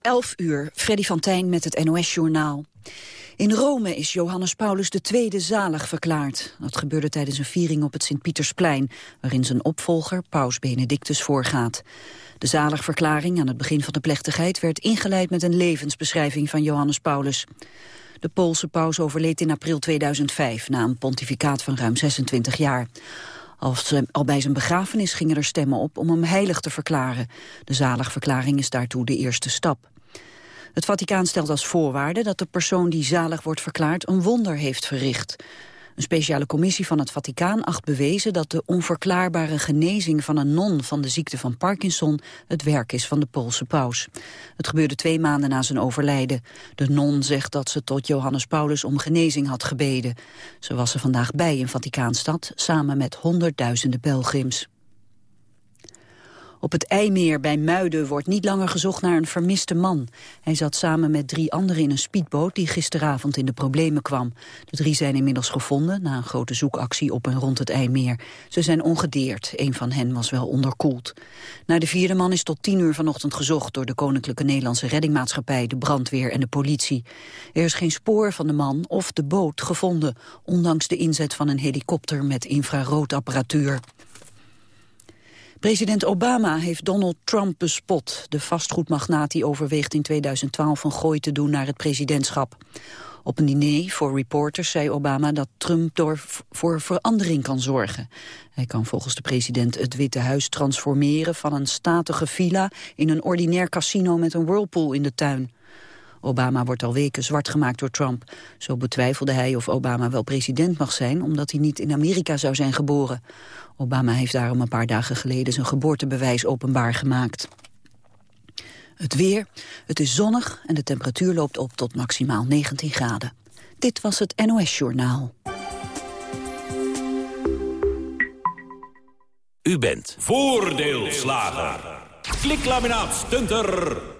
11 uur, Freddy van Tijn met het NOS-journaal. In Rome is Johannes Paulus II zalig verklaard. Dat gebeurde tijdens een viering op het Sint-Pietersplein... waarin zijn opvolger, paus Benedictus, voorgaat. De zaligverklaring aan het begin van de plechtigheid... werd ingeleid met een levensbeschrijving van Johannes Paulus. De Poolse paus overleed in april 2005... na een pontificaat van ruim 26 jaar. Al bij zijn begrafenis gingen er stemmen op om hem heilig te verklaren. De zaligverklaring is daartoe de eerste stap. Het Vaticaan stelt als voorwaarde dat de persoon die zalig wordt verklaard een wonder heeft verricht. Een speciale commissie van het Vaticaan acht bewezen dat de onverklaarbare genezing van een non van de ziekte van Parkinson het werk is van de Poolse paus. Het gebeurde twee maanden na zijn overlijden. De non zegt dat ze tot Johannes Paulus om genezing had gebeden. Ze was er vandaag bij in Vaticaanstad samen met honderdduizenden pelgrims. Op het IJmeer bij Muiden wordt niet langer gezocht naar een vermiste man. Hij zat samen met drie anderen in een speedboot die gisteravond in de problemen kwam. De drie zijn inmiddels gevonden na een grote zoekactie op en rond het IJmeer. Ze zijn ongedeerd, een van hen was wel onderkoeld. Naar de vierde man is tot tien uur vanochtend gezocht door de Koninklijke Nederlandse Reddingmaatschappij, de brandweer en de politie. Er is geen spoor van de man of de boot gevonden, ondanks de inzet van een helikopter met infraroodapparatuur. President Obama heeft Donald Trump bespot. De vastgoedmagnaat die overweegt in 2012 een gooi te doen naar het presidentschap. Op een diner voor reporters zei Obama dat Trump door voor verandering kan zorgen. Hij kan volgens de president het Witte Huis transformeren van een statige villa in een ordinair casino met een whirlpool in de tuin. Obama wordt al weken zwart gemaakt door Trump. Zo betwijfelde hij of Obama wel president mag zijn... omdat hij niet in Amerika zou zijn geboren. Obama heeft daarom een paar dagen geleden zijn geboortebewijs openbaar gemaakt. Het weer, het is zonnig en de temperatuur loopt op tot maximaal 19 graden. Dit was het NOS Journaal. U bent voordeelslager. Kliklaminaat stunter.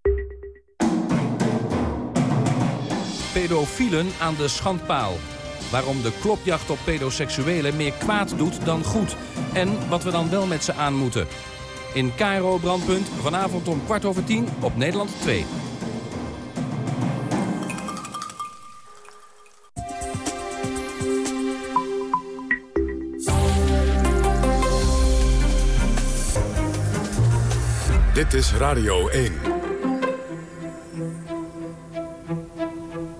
Pedofielen aan de schandpaal. Waarom de klopjacht op pedoseksuelen meer kwaad doet dan goed. En wat we dan wel met ze aan moeten in Cairo Brandpunt. Vanavond om kwart over tien op Nederland 2. Dit is Radio 1.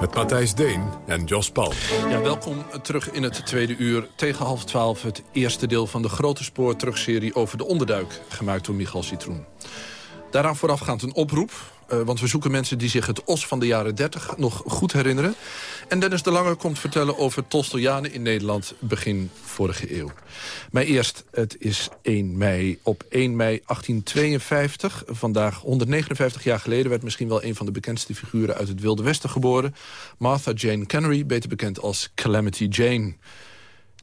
Met Matthijs Deen en Jos Paul. Ja, welkom terug in het tweede uur. Tegen half twaalf het eerste deel van de grote spoor terugserie over de onderduik. Gemaakt door Michal Citroen. Daaraan voorafgaand een oproep uh, want we zoeken mensen die zich het Os van de jaren 30 nog goed herinneren. En Dennis de Lange komt vertellen over Tolstoyanen in Nederland begin vorige eeuw. Maar eerst, het is 1 mei. Op 1 mei 1852, vandaag 159 jaar geleden... werd misschien wel een van de bekendste figuren uit het Wilde Westen geboren. Martha Jane Cannery, beter bekend als Calamity Jane...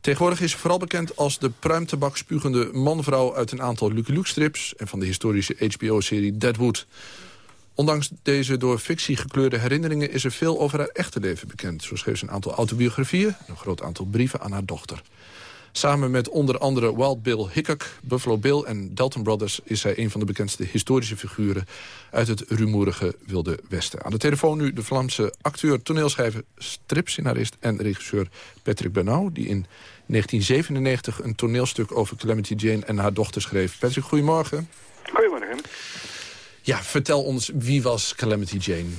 Tegenwoordig is vooral bekend als de pruimtabak spugende manvrouw uit een aantal Lucky Luke strips... en van de historische HBO-serie Deadwood. Ondanks deze door fictie gekleurde herinneringen... is er veel over haar echte leven bekend. Zo schreef ze een aantal autobiografieën... een groot aantal brieven aan haar dochter. Samen met onder andere Wild Bill Hickok, Buffalo Bill en Dalton Brothers... is zij een van de bekendste historische figuren... uit het rumoerige Wilde Westen. Aan de telefoon nu de Vlaamse acteur, toneelschrijver, stripscenarist... en regisseur Patrick Bernau, die in 1997 een toneelstuk over Calamity Jane en haar dochter schreef. Patrick, goedemorgen. Goedemorgen. Ja, vertel ons, wie was Calamity Jane?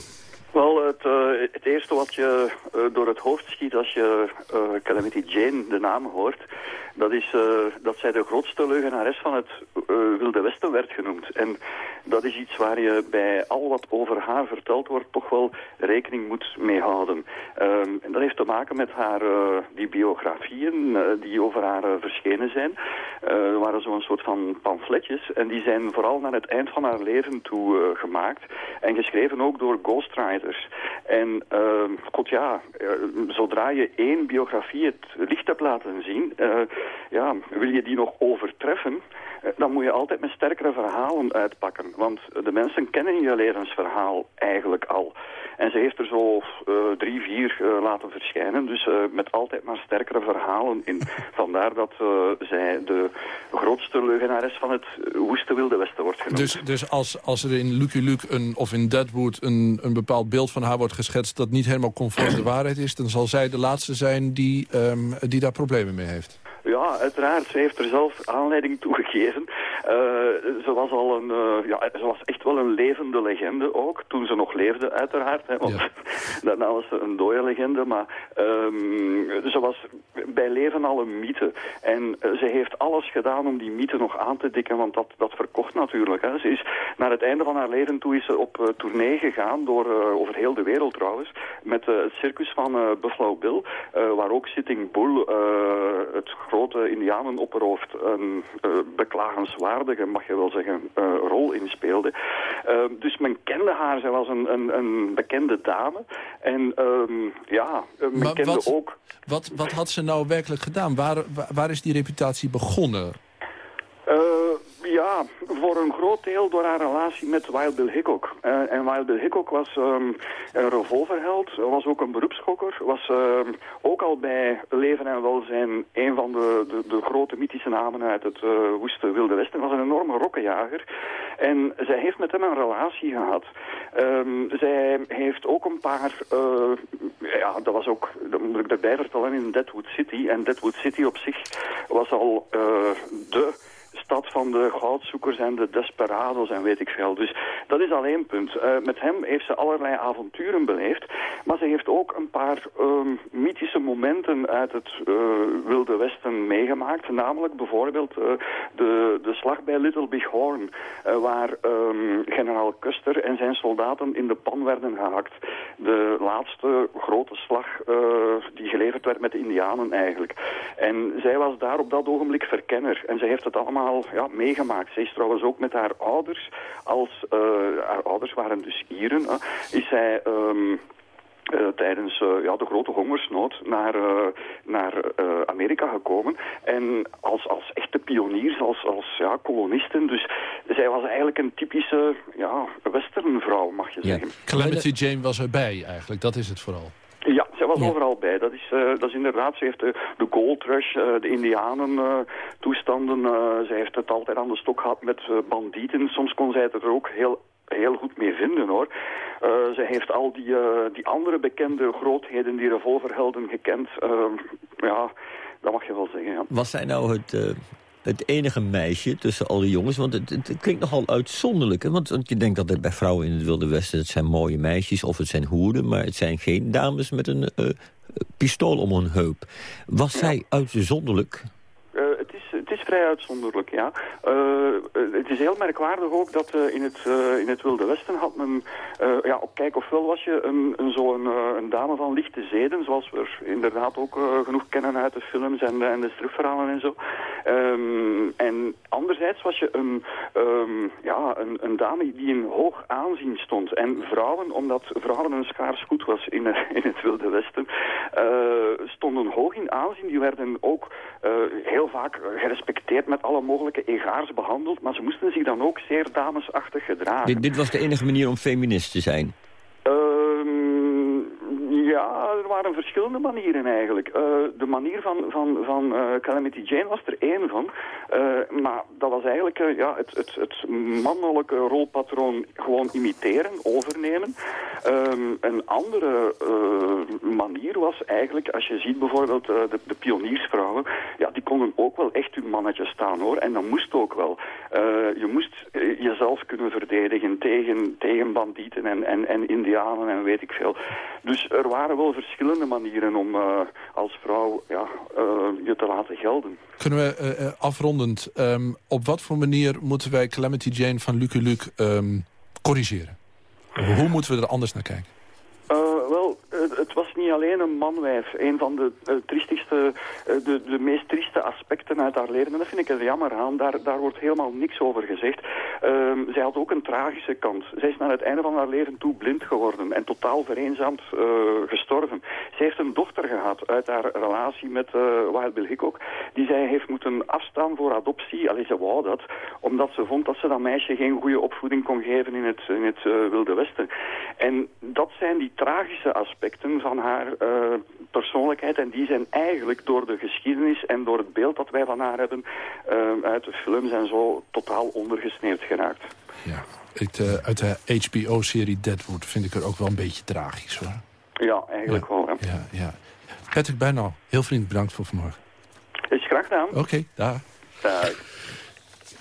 Wel, het, uh, het eerste wat je uh, door het hoofd schiet als je uh, Calamity Jane de naam hoort... dat is dat zij de grootste leugenares van het Wilde Westen werd genoemd. En dat is iets waar je bij al wat over haar verteld wordt... toch wel rekening moet mee houden. Um, en dat heeft te maken met haar, die biografieën die over haar verschenen zijn. er waren zo'n soort van pamfletjes. En die zijn vooral naar het eind van haar leven toe gemaakt. En geschreven ook door ghostwriters en uh, god ja, zodra je één biografie het licht hebt laten zien, ja, wil je die nog overtreffen, uh, dan moet je altijd met sterkere verhalen uitpakken. Want de mensen kennen je levensverhaal eigenlijk al. En ze heeft er zo uh, drie, vier uh, laten verschijnen. Dus uh, met altijd maar sterkere verhalen in. Vandaar dat zij de grootste leugenares van het woeste Wilde Westen wordt genoemd. Dus, dus als, als er in Lucky Luke een, of in Deadwood een, een bepaald beeld van haar wordt geschetst... dat niet helemaal conform de waarheid is... dan zal zij de laatste zijn die, um, die daar problemen mee heeft. Ja, uiteraard. Ze heeft er zelf aanleiding toe gegeven. Uh, ze was al een, uh, ja, ze was echt wel een levende legende ook, toen ze nog leefde uiteraard. Hè, want ja. daarna was ze een dode legende, maar um, ze was bij leven al een mythe. En uh, ze heeft alles gedaan om die mythe nog aan te dikken, want dat, dat verkocht natuurlijk. Hè. Ze is naar het einde van haar leven toe is ze op tournee gegaan, door, over heel de wereld trouwens, met het circus van Buffalo Bill, waar ook Sitting Bull het grote indianenopperhoofd een uh, mag je wel zeggen, uh, rol in speelde. Uh, dus men kende haar, zij was een, een, een bekende dame. En um, ja, men maar kende wat, ook... Wat, wat had ze nou werkelijk gedaan? Waar, waar, waar is die reputatie begonnen? Ja, voor een groot deel door haar relatie met Wild Bill Hickok. Uh, en Wild Bill Hickok was um, een revolverheld, was ook een beroepsschokker, was um, ook al bij leven en welzijn een van de, de, de grote mythische namen uit het uh, woeste Wilde Westen. was een enorme rokkenjager. En zij heeft met hem een relatie gehad. Um, zij heeft ook een paar, uh, ja, dat was ook, dat moet ik erbij vertellen, in Deadwood City. En Deadwood City op zich was al de van de goudzoekers en de desperados en weet ik veel. Dus dat is al punt. Uh, met hem heeft ze allerlei avonturen beleefd, maar ze heeft ook een paar um, mythische momenten uit het uh, Wilde Westen meegemaakt. Namelijk bijvoorbeeld uh, de, de slag bij Little Big Horn, waar um, generaal Custer en zijn soldaten in de pan werden gehakt. De laatste grote slag die geleverd werd met de indianen eigenlijk. En zij was daar op dat ogenblik verkenner en zij heeft het allemaal ja, meegemaakt. Ze is trouwens ook met haar ouders, als uh, haar ouders waren dus Ieren, uh, is zij... Um, uh, tijdens uh, ja, de grote hongersnood naar, uh, naar Amerika gekomen. En als, als echte pioniers, als, als ja, kolonisten. Dus zij was eigenlijk een typische ja, westernvrouw, mag je ja. zeggen. Calamity Jane was erbij eigenlijk, dat is het vooral. Zij was ja. overal bij. Dat is, uh, dat is inderdaad, ze heeft de, de gold rush, uh, de indianen uh, toestanden. ze heeft het altijd aan de stok gehad met bandieten. Soms kon zij het er ook heel heel goed mee vinden hoor. Uh, ze heeft al die, uh, die andere bekende grootheden, die revolverhelden gekend. Uh, ja, dat mag je wel zeggen. Ja. Was zij nou het, het enige meisje tussen al die jongens? Want het, het, het klinkt nogal uitzonderlijk. Hè? Want, want, je denkt altijd bij vrouwen in het Wilde Westen... het zijn mooie meisjes of het zijn hoeren... maar het zijn geen dames met een pistool om hun heup. Was ja. zij uitzonderlijk? Uitzonderlijk, ja. Uh, het is heel merkwaardig ook dat uh, in, het, in het Wilde Westen had men... ja, op kijk ofwel was je een, een zo'n een dame van lichte zeden... zoals we er inderdaad ook genoeg kennen uit de films en en de stripverhalen en zo. Um, en anderzijds was je een, um, ja, een, een dame die in hoog aanzien stond. En vrouwen, omdat vrouwen een schaars goed was in, in het Wilde Westen... stonden hoog in aanzien. Die werden ook heel vaak gerespecteerd met alle mogelijke egaars behandeld, maar ze moesten zich dan ook zeer damesachtig gedragen. Dit, dit was de enige manier om feminist te zijn? Um, er waren verschillende manieren eigenlijk. Uh, de manier van, van, van uh, Calamity Jane was er één van. Uh, maar dat was eigenlijk ja, het, het, het mannelijke rolpatroon gewoon imiteren, overnemen. Um, een andere manier was eigenlijk, als je ziet bijvoorbeeld de, de, pioniersvrouwen, ja, die konden ook wel echt hun mannetje staan hoor. En dat moest ook wel. je moest jezelf kunnen verdedigen tegen, tegen bandieten en, en, en indianen en weet ik veel. Dus er waren wel verschillende manieren om uh, als vrouw ja, uh, je te laten gelden. Kunnen we uh, afrondend, um, op wat voor manier moeten wij Calamity Jane van Luke Luke um, corrigeren? Hoe moeten we er anders naar kijken? Niet alleen een manwijf. Een van de uh, triestigste, uh, de, de meest trieste aspecten uit haar leven. En dat vind ik er jammer aan. Daar, daar wordt helemaal niks over gezegd. Uh, zij had ook een tragische kant. Zij is naar het einde van haar leven toe blind geworden. En totaal vereenzaamd eh, gestorven. Zij heeft een dochter gehad uit haar relatie met Wild Bill Hickok. Die zij heeft moeten afstaan voor adoptie. Allee, ze wou dat. Omdat ze vond dat ze dat meisje geen goede opvoeding kon geven in het, in het Wilde Westen. En dat zijn die tragische aspecten van haar uh, persoonlijkheid. En die zijn eigenlijk door de geschiedenis en door het beeld dat wij van haar hebben... Uh, uit de films en zo totaal ondergesneeuwd geraakt. Ja, het, uh, uit de HBO-serie Deadwood vind ik er ook wel een beetje tragisch hoor. Ja, eigenlijk ja. wel. Hè. Ja, ja. Patrick Bijnal, heel vriendelijk bedankt voor vanmorgen. Is graag gedaan. Oké, okay, daar. Dag.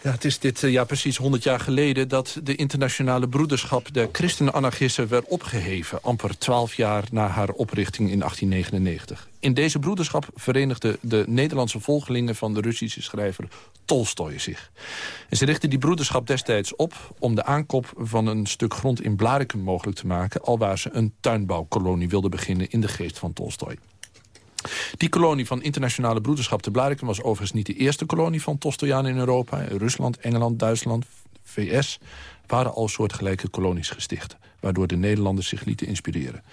Ja, het is dit ja, precies 100 jaar geleden dat de internationale broederschap der christen-anarchisten werd opgeheven, amper 12 jaar na haar oprichting in 1899. In deze broederschap verenigden de Nederlandse volgelingen van de Russische schrijver Tolstoy zich. En ze richtten die broederschap destijds op om de aankoop van een stuk grond in Blarikum mogelijk te maken, alwaar ze een tuinbouwkolonie wilden beginnen in de geest van Tolstoy. Die kolonie van internationale broederschap te Blarikum... was overigens niet de eerste kolonie van Tolstoyanen in Europa. Rusland, Engeland, Duitsland, VS waren al soortgelijke kolonies gesticht... waardoor de Nederlanders zich lieten inspireren.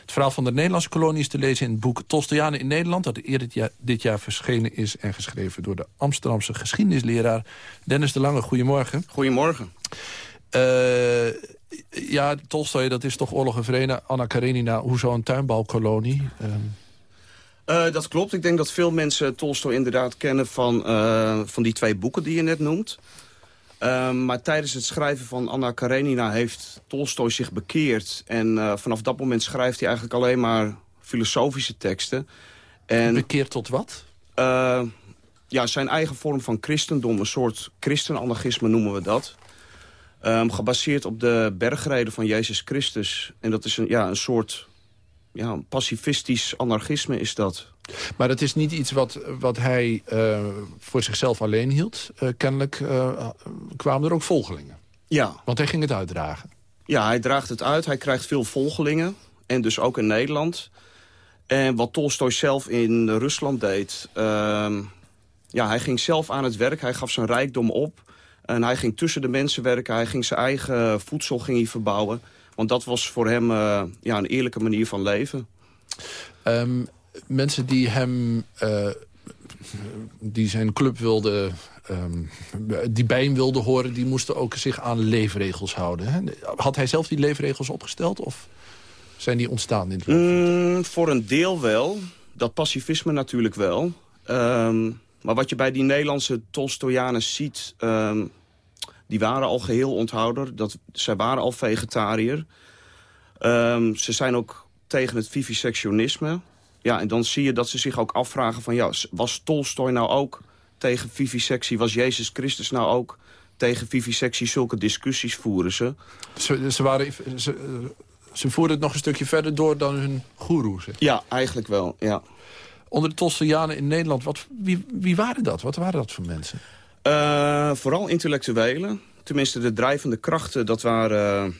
Het verhaal van de Nederlandse kolonie is te lezen in het boek Tolstoyanen in Nederland... dat eerder dit jaar, dit jaar verschenen is en geschreven door de Amsterdamse geschiedenisleraar Dennis de Lange. Goedemorgen. Goedemorgen. Uh, ja, Tolstoy, dat is toch oorlog en vrede. Anna Karenina, hoezo een tuinbouwkolonie? Uh, uh, dat klopt. Ik denk dat veel mensen Tolstoy inderdaad kennen van, uh, van die twee boeken die je net noemt. Uh, maar tijdens het schrijven van Anna Karenina heeft Tolstoy zich bekeerd. En vanaf dat moment schrijft hij eigenlijk alleen maar filosofische teksten. En, bekeerd tot wat? ja, zijn eigen vorm van christendom. Een soort christenanarchisme noemen we dat. Um, gebaseerd op de bergreden van Jezus Christus. En dat is een, ja, een soort ja, een pacifistisch anarchisme is dat. Maar dat is niet iets wat, wat hij uh, voor zichzelf alleen hield. Uh, kennelijk uh, kwamen er ook volgelingen. Ja. Want hij ging het uitdragen. Ja, hij draagt het uit. Hij krijgt veel volgelingen. En dus ook in Nederland. En wat Tolstoy zelf in Rusland deed... Ehm, ja, hij ging zelf aan het werk. Hij gaf zijn rijkdom op. En hij ging tussen de mensen werken. Hij ging zijn eigen voedsel ging hij verbouwen. Want dat was voor hem uh, ja, een eerlijke manier van leven. Um, mensen die hem... Uh, die zijn club wilden... Um, die bij hem wilden horen... die moesten ook zich aan leefregels houden. Hè? Had hij zelf die leefregels opgesteld? Of zijn die ontstaan in het mm, Voor een deel wel. Dat pacifisme natuurlijk wel. Um, maar wat je bij die Nederlandse Tolstoyanen ziet... Um, die waren al geheel onthouder. Dat, zij waren al vegetariër. Um, ze zijn ook tegen het vivisectionisme. Ja, en dan zie je dat ze zich ook afvragen van... ja, was Tolstoy nou ook tegen vivisectie? Was Jezus Christus nou ook tegen vivisectie? Zulke discussies voeren ze. Ze, ze, waren, ze, ze voerden het nog een stukje verder door dan hun goeroes. Ja, eigenlijk wel, ja. Onder de Tolstoyanen in Nederland, wat, wie, wie waren dat? Wat waren dat voor mensen? Uh, vooral intellectuelen. Tenminste, de drijvende krachten, dat waren uh,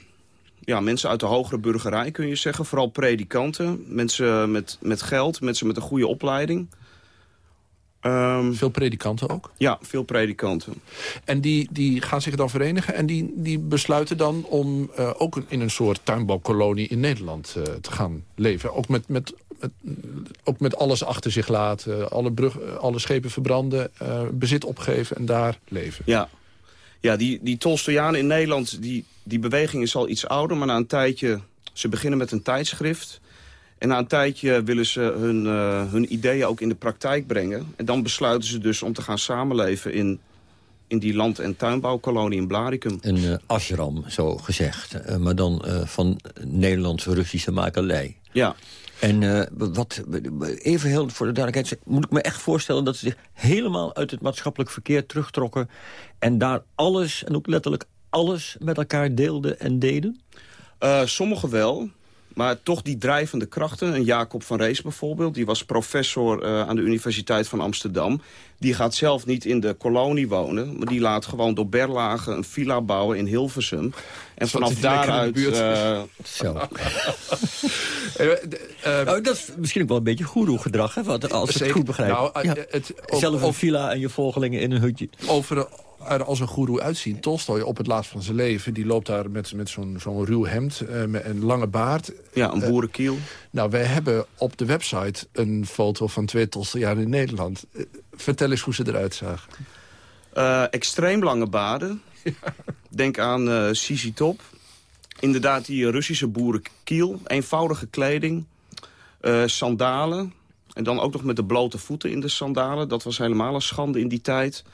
ja, mensen uit de hogere burgerij, kun je zeggen. Vooral predikanten, mensen met, met geld, mensen met een goede opleiding. Um, veel predikanten ook? Ja, veel predikanten. En die, die gaan zich dan verenigen en die, die besluiten dan om uh, ook in een soort tuinbouwkolonie in Nederland uh, te gaan leven. Ook met, met, met, ook met alles achter zich laten, alle, brug, alle schepen verbranden, uh, bezit opgeven en daar leven. Ja, ja die, die Tolstoyanen in Nederland, die, die beweging is al iets ouder, maar na een tijdje, ze beginnen met een tijdschrift... En na een tijdje willen ze hun, uh, hun ideeën ook in de praktijk brengen. En dan besluiten ze dus om te gaan samenleven in, in die land- en tuinbouwkolonie in Blaricum. Een uh, ashram, zo gezegd. Uh, maar dan van Nederlands-Russische makelij. Ja. En wat, even heel voor de duidelijkheid... moet ik me echt voorstellen dat ze zich helemaal uit het maatschappelijk verkeer terugtrokken... en daar alles, en ook letterlijk alles, met elkaar deelden en deden? sommigen wel, maar toch die drijvende krachten, een Jacob van Rees bijvoorbeeld... die was professor uh, aan de Universiteit van Amsterdam. Die gaat zelf niet in de kolonie wonen... maar die laat gewoon door Berlage een villa bouwen in Hilversum. En vanaf daaruit... Uh, Zo. uh, oh, dat is misschien ook wel een beetje goeroe-gedrag, als ik het goed begrijp. Nou, ja. het, Zelf een villa en je volgelingen in een hutje. Over er als een goeroe uitzien. Tolstoy op het laatst van zijn leven, die loopt daar met, met zo'n zo'n ruw hemd, uh, met een lange baard. Ja, een boerenkiel. Uh, nou, wij hebben op de website een foto van twee Tolstoyaren in Nederland. Uh, vertel eens hoe ze eruit zagen. extreem lange baarden. Ja. Denk aan Sisi Top. Inderdaad, die Russische boerenkiel. Eenvoudige kleding. sandalen. En dan ook nog met de blote voeten in de sandalen. Dat was helemaal een schande in die tijd.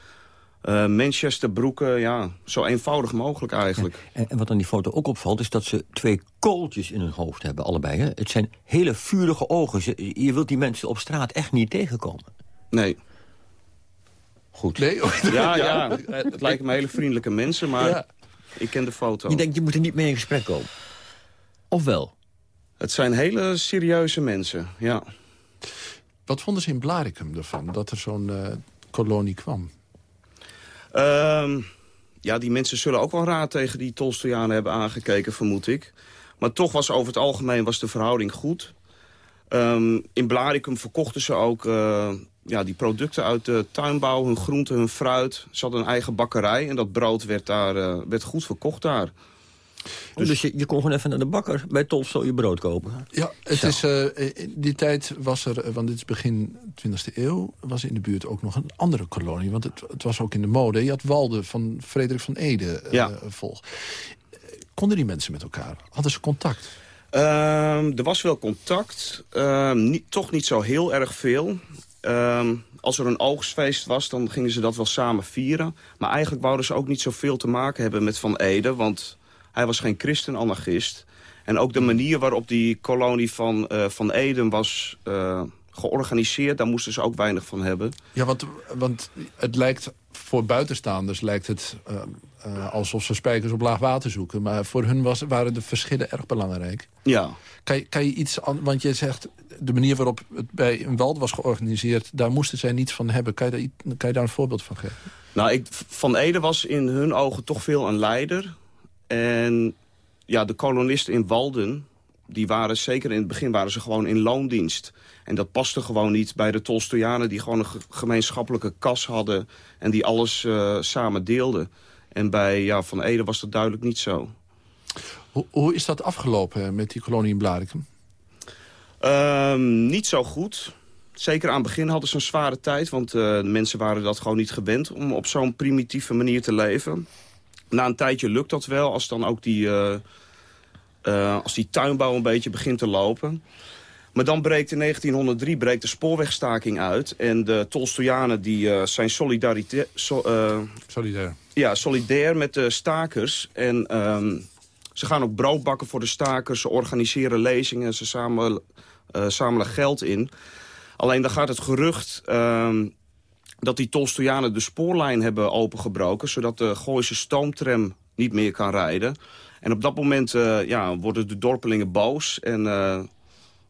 Uh, Manchester broeken, ja, zo eenvoudig mogelijk eigenlijk. Ja, en, en, wat aan die foto ook opvalt, is dat ze twee kooltjes in hun hoofd hebben, allebei. Hè? Het zijn hele vurige ogen. Je, je wilt die mensen op straat echt niet tegenkomen. Nee. Goed. Nee? Ja, ja, het lijken me hele vriendelijke mensen, maar ja. ik ken de foto. Je denkt, je moet er niet mee in gesprek komen. Of wel? Het zijn hele serieuze mensen, ja. Wat vonden ze in Blaricum ervan, dat er zo'n uh, kolonie kwam? Um, ja, die mensen zullen ook wel raad tegen die Tolstoyanen hebben aangekeken, vermoed ik. Maar toch was over het algemeen was de verhouding goed. Um, in Blaricum verkochten ze ook uh, ja, die producten uit de tuinbouw, hun groenten, hun fruit. Ze hadden een eigen bakkerij en dat brood werd, daar, uh, werd goed verkocht daar. Dus, dus je, je, kon gewoon even naar de bakker bij Tolstoy je brood kopen? Ja, het is, uh, in die tijd was er, want dit is begin 20e eeuw... was in de buurt ook nog een andere kolonie. Want het, het was ook in de mode. Je had Walde van Frederik van Ede uh, ja. volg. Konden die mensen met elkaar? Hadden ze contact? Uh, er was wel contact. Ehm, niet, toch niet zo heel erg veel. Ehm, als er een oogstfeest was, dan gingen ze dat wel samen vieren. Maar eigenlijk wouden ze ook niet zoveel te maken hebben met Van Ede... want hij was geen christen-anarchist. En ook de manier waarop die kolonie van, uh, van Eden was uh, georganiseerd... daar moesten ze ook weinig van hebben. Ja, want, want het lijkt voor buitenstaanders lijkt het uh, alsof ze spijkers op laag water zoeken. Maar voor hun was, waren de verschillen erg belangrijk. Ja. Kan je, kan je iets... Aan, want je zegt, de manier waarop het bij een wald was georganiseerd... daar moesten zij niets van hebben. Kan je daar, kan je daar een voorbeeld van geven? Nou, ik, Van Ede was in hun ogen toch veel een leider... En ja, de kolonisten in Walden, die waren zeker in het begin waren ze gewoon in loondienst. En dat paste gewoon niet bij de Tolstoyanen die gewoon een gemeenschappelijke kas hadden... en die alles uh, samen deelden. En bij ja, Van Ede was dat duidelijk niet zo. Hoe, hoe is dat afgelopen met die kolonie in Blaricum? Um, niet zo goed. Zeker aan het begin hadden ze een zware tijd... want uh, de mensen waren dat gewoon niet gewend om op zo'n primitieve manier te leven na een tijdje lukt dat wel, als dan ook die, uh, uh, als die tuinbouw een beetje begint te lopen. Maar dan breekt in 1903 breekt de spoorwegstaking uit. En de Tolstoyanen die, uh, zijn solidarite so, solidair. Ja, solidair met de stakers. En um, ze gaan ook brood bakken voor de stakers. Ze organiseren lezingen. Ze samelen, zamelen geld in. Alleen dan gaat het gerucht um, dat die Tolstoyanen de spoorlijn hebben opengebroken... zodat de Gooise stoomtram niet meer kan rijden. En op dat moment uh, ja, worden de dorpelingen boos. En uh,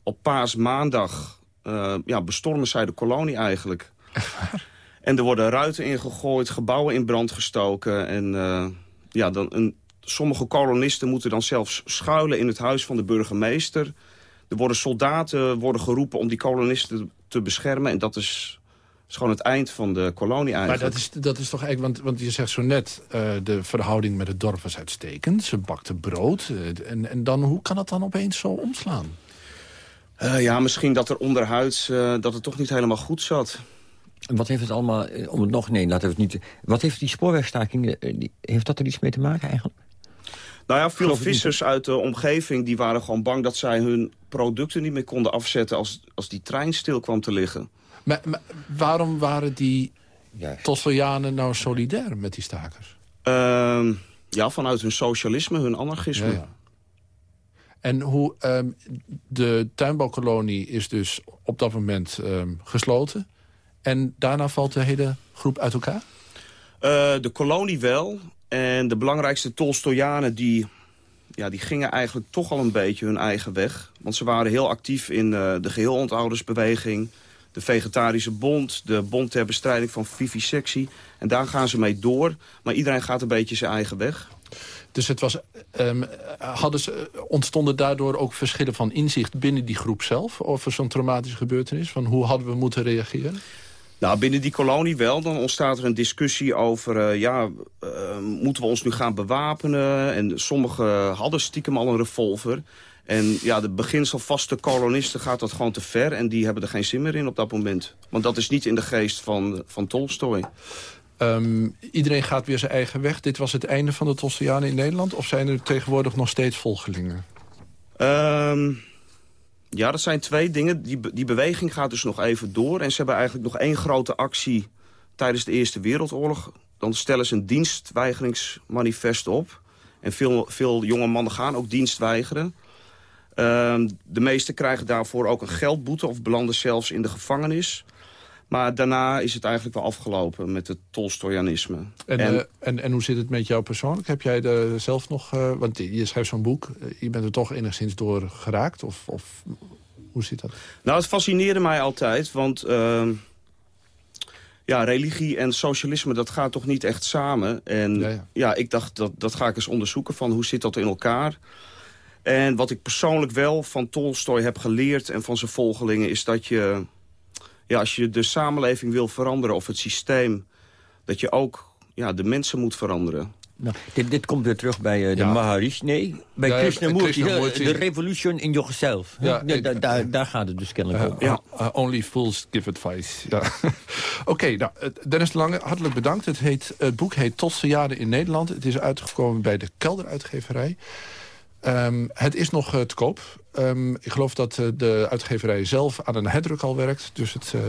op paasmaandag uh, ja, bestormen zij de kolonie eigenlijk. En er worden ruiten ingegooid, gebouwen in brand gestoken. En ja, dan een, sommige kolonisten moeten dan zelfs schuilen in het huis van de burgemeester. Er worden soldaten worden geroepen om die kolonisten te beschermen. En dat is is gewoon het eind van de kolonie eigenlijk. Maar dat is, dat is toch eigenlijk, want, want je zegt zo net... Uh, de verhouding met het dorp was uitstekend. Ze bakte brood. Uh, en, en dan, hoe kan het dan opeens zo omslaan? Uh, ja, misschien dat er onderhuids dat het toch niet helemaal goed zat. En wat heeft het allemaal, om het nog, nee, laten we het niet... Wat heeft die spoorwegstaking, heeft dat er iets mee te maken eigenlijk? Nou ja, veel vissers uit de omgeving die waren gewoon bang dat zij hun producten niet meer konden afzetten als, als die trein stil kwam te liggen. Maar, maar waarom waren die Ja. Tosseljanen nou solidair met die stakers? Ehm, ja, vanuit hun socialisme, hun anarchisme. Ja, ja. En hoe ehm, de tuinbouwkolonie is dus op dat moment ehm, gesloten. En daarna valt de hele groep uit elkaar? Eh, de kolonie wel. En de belangrijkste Tolstoyanen die, ja, die gingen eigenlijk toch al een beetje hun eigen weg. Want ze waren heel actief in eh, de geheelontoudersbeweging... de Vegetarische Bond, de Bond ter Bestrijding van Vivisectie. En daar gaan ze mee door. Maar iedereen gaat een beetje zijn eigen weg. Dus het was, ehm, hadden ze, ontstonden daardoor ook verschillen van inzicht binnen die groep zelf... over zo'n traumatische gebeurtenis? Van hoe hadden we moeten reageren? Nou, binnen die kolonie wel. Dan ontstaat er een discussie over... eh, ja, eh, moeten we ons nu gaan bewapenen? En sommigen hadden stiekem al een revolver. En ja, de beginselvaste kolonisten gaat dat gewoon te ver... en die hebben er geen zin meer in op dat moment. Want dat is niet in de geest van, van Tolstoy. Ehm, iedereen gaat weer zijn eigen weg. Dit was het einde van de Tolstoyanen in Nederland? Of zijn er tegenwoordig nog steeds volgelingen? Ehm, ja, dat zijn twee dingen. Die, die beweging gaat dus nog even door. En ze hebben eigenlijk nog één grote actie tijdens de Eerste Wereldoorlog. Dan stellen ze een dienstweigeringsmanifest op. En veel, veel jonge mannen gaan ook dienst weigeren. Ehm, de meesten krijgen daarvoor ook een geldboete of belanden zelfs in de gevangenis. Maar daarna is het eigenlijk wel afgelopen met het Tolstoyanisme. En, En- en, en, en hoe zit het met jou persoonlijk? Heb jij er zelf nog... eh, want je schrijft zo'n boek. eh, je bent er toch enigszins door geraakt? Of, of hoe zit dat? Nou, het fascineerde mij altijd, want ehm, ja, religie en socialisme, dat gaat toch niet echt samen. En Ja, ja, ja. ik dacht, dat, dat ga ik eens onderzoeken, van hoe zit dat in elkaar? En wat ik persoonlijk wel van Tolstoy heb geleerd en van zijn volgelingen... is dat je, ja, als je de samenleving wil veranderen of het systeem... dat je ook ja, de mensen moet veranderen. Nou, dit, dit komt weer terug bij eh, de Ja. Maharishi. Nee, bij Ja, Krishnamurti. Krishnamurti. De, de revolution in yourself. Ja, Ja, ik- da- daar, daar gaat het dus kennelijk om. Uh, Ja. uh, only fools give advice. Ja. Oké, nou, eh, Dennis de Lange, hartelijk bedankt. Het, heet, het boek heet Tolstoyade in Nederland. Het is uitgekomen bij de Kelderuitgeverij. Ehm, het is nog eh, te koop. Ehm, ik geloof dat eh, de uitgeverij zelf aan een herdruk al werkt. Dus het... ehm,